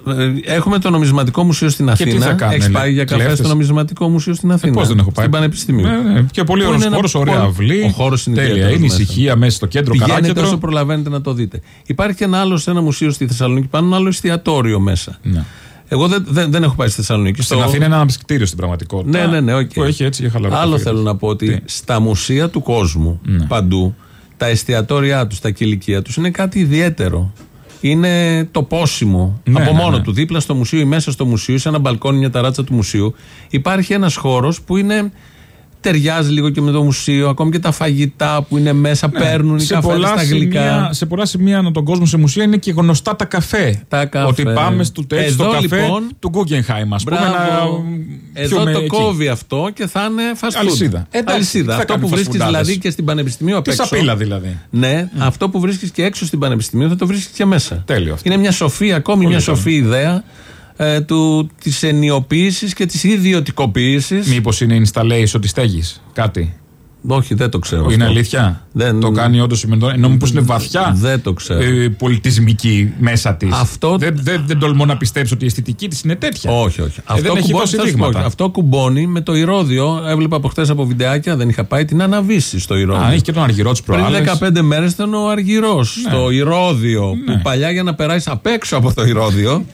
Ε, Έχουμε το νομισματικό μουσείο στην Και τι Αθήνα. θα κάνουν, Έχει πάει για καφέ κλέφτες; στο νομισματικό μουσείο στην Αθήνα. Πώς δεν έχω πάει. Στην Πανεπιστημίου. Ναι, ναι. Και πολύ Που ωραίος είναι ένα χώρος, ωραία πολύ- αυλή. Ο χώρος είναι Τέλεια. ιδιαίτερος Είναι μέσα. ησυχία μέσα στο κέντρο, Πηγαίνετε καράκεντρο. όσο προλαβαίνετε να το δείτε. Υπάρχει και ένα άλλο σε ένα μουσείο στη Θεσσαλονίκη πάνω, ένα άλλο εστιατόριο μέσα. Ναι. Εγώ δεν, δεν, δεν έχω πάει στη Θεσσαλονίκη. Στην Στο- Αθήνα είναι ένα κτίριο στην πραγματικότητα. Ναι, ναι, ναι, οκ. Που έχει έτσι για χαλαρό. Άλλο καφέ. θέλω να πω ότι στα μουσεία του κόσμου, Ναι. παντού, τα εστιατόρια τους, τα κυλικεία τους είναι κάτι ιδιαίτερο. Είναι το πόσιμο Ναι, από ναι, μόνο ναι. του. Δίπλα στο μουσείο ή μέσα στο μουσείο, σε ένα μπαλκόνι, μια ταράτσα του μουσείου, υπάρχει ένας χώρος που είναι. Ταιριάζει λίγο και με το μουσείο, ακόμη και τα φαγητά που είναι μέσα, Ναι. παίρνουν οι σε καφέδες πολλά, στα γλυκά. σημεία, σε πολλά σημεία ανά τον κόσμο σε μουσεία είναι και γνωστά τα καφέ. Τα καφέ. Ότι πάμε στο, έτσι, στο Εδώ, καφέ λοιπόν, του Guggenheim, ας πούμε. Μπράβο. Να Εδώ πιούμε το εκεί. κόβει αυτό και θα είναι fast food. Αλυσίδα. Εντάξει, Αλυσίδα. τι θα Αυτό κάνει που fast βρίσκεις foodάδες; δηλαδή και στην Πανεπιστημίου απ' Τι έξω. σαπίλα δηλαδή. Ναι, αυτό που βρίσκεις και έξω στην Πανεπιστημίου θα το βρίσκεις και μέσα. Τέλειο αυτό. Είναι μια σοφή, ακόμη Πολύ μια καλό. σοφή ιδέα ε, του, της ενιοποίησης και της ιδιωτικοποίησης. Μήπως είναι installation τη στέγη, κάτι; Όχι, δεν το ξέρω. Είναι αυτό. αλήθεια; Δεν- Το κάνει όντως η Μεντώνη. Ενώ μήπως είναι βαθιά Δεν το ξέρω. ε, πολιτισμική μέσα της. Αυτό- Δεν, δεν, δεν τολμώ να πιστέψω ότι η αισθητική της είναι τέτοια. Όχι, όχι. Ε, δεν έχει κουμπώνει- δώσει θα σου πω, δείγματα. αυτό κουμπώνει με το ηρώδιο. Έβλεπα από χτε από βιντεάκια, δεν είχα πάει την αναβίση στο ηρώδιο. Α, έχει και τον αργυρό της Πριν προάλλες. 15 μέρες ήταν ο Αργυρός Ναι. στο ηρώδιο. Που παλιά για να περάσεις απ' έξω από το ηρώδιο.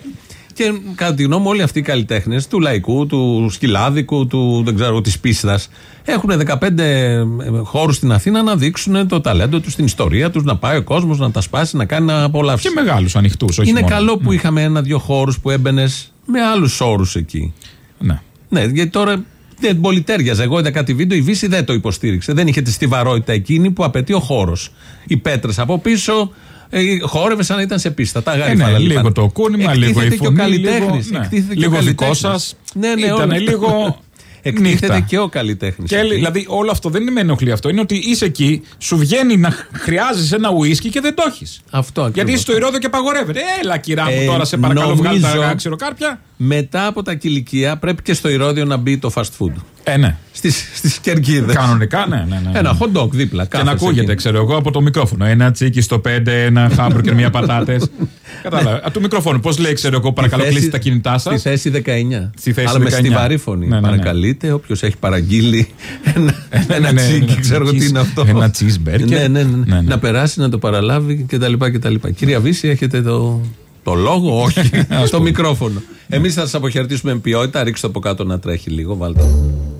Και κατά τη γνώμη μου, όλοι αυτοί οι καλλιτέχνες του λαϊκού, του σκυλάδικου, του δεν ξέρω, της πίστας, έχουν 15 χώρους στην Αθήνα να δείξουν το ταλέντο τους, την ιστορία τους, να πάει ο κόσμος να τα σπάσει, να κάνει να απολαύσει. Και μεγάλους ανοιχτούς, όχι Είναι μόνο. καλό που είχαμε ένα-δύο χώρους που έμπαινες με άλλους όρους εκεί. Ναι. Ναι, γιατί τώρα Δεν πολύ τέριαζε. Εγώ είδα κάτι βίντεο, η Βύση δεν το υποστήριξε. Δεν είχε τη στιβαρότητα εκείνη που απαιτεί ο χώρος. Οι πέτρες από πίσω, ε, χόρευε σαν να ήταν σε πίστα. Τα Ε, γάριφαλα ναι, λείπαν. λίγο το κούνημα, λίγο η Εκτίθεται και ο φωνή, καλλιτέχνης. λίγο, ναι. Λίγο δικό σας. Ναι, ναι, Ήτανε όλα. λίγο Εκτίθεται νύχτα. και ο καλλιτέχνης. Και λέει, δηλαδή όλο αυτό δεν με ενοχλεί αυτό. Είναι ότι είσαι εκεί, σου βγαίνει να χρειάζεσαι ένα ουίσκι και δεν το έχεις. Αυτό ακριβώς. Γιατί είσαι στο ηρόδιο και απαγορεύεται. Έλα, κυρά μου, Ε, τώρα σε παρακαλώ, βγάλει νομίζω- τα ξηροκάρπια. Μετά από τα κηλικία πρέπει και στο ηρώδιο να μπει το fast food. Ε, ναι. Στις, στις κερκίδες. Κανονικά, ναι, ναι. ναι. Ένα hot dog δίπλα. Και κάθεσαι να ακούγεται, εκεί. ξέρω εγώ, από το μικρόφωνο. Ένα τσίκι στο 5, ένα χάμπουργκερ, μία πατάτες. Κατάλαβα. Από το μικρόφωνο. Πώς λέει, ξέρω εγώ, παρακαλώ, Στη θέση- κλείστε τα κινητά σας. Στη θέση 19. Στη θέση Αλλά με 19. στιβαρή φωνή. Ναι, ναι, ναι. Παρακαλείτε, όποιος έχει παραγγείλει ένα, ένα ναι, ναι, τσίκι, ναι, ξέρω εγώ τι cheese- είναι αυτό. ένα cheeseburger. Ναι, ναι, ναι, Ναι, ναι. Να περάσει, να το παραλάβει κτλ. κτλ. Κυρία Βύση, έχετε το, το λόγο, όχι. στο μικρόφωνο. Εμείς θα σας αποχαιρετήσουμε με ποιότητα. Ρίξτε το από κάτω να τρέχει λίγο. Βάλτε. το.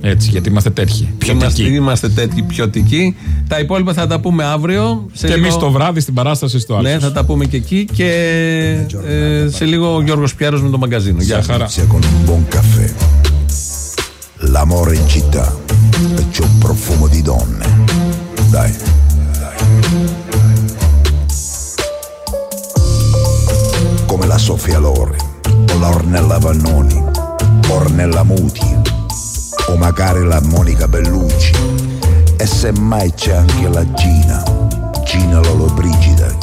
Έτσι, γιατί είμαστε τέτοιοι. Είμαστε, Ποιοτικοί. είμαστε τέτοιοι ποιοτικοί. Τα υπόλοιπα θα τα πούμε αύριο. Σε Και λίγο- εμεί το βράδυ στην παράσταση στο άλλο. Ναι, θα τα πούμε και εκεί. Και ε, σε λίγο ο Γιώργος Πιάρος με το μαγκαζίνο. Γεια σας. χαρά. con un buon caffè. L'amore in città e c'è un profumo di donne. Semmai c'è anche la Gina, Gina Lollobrigida,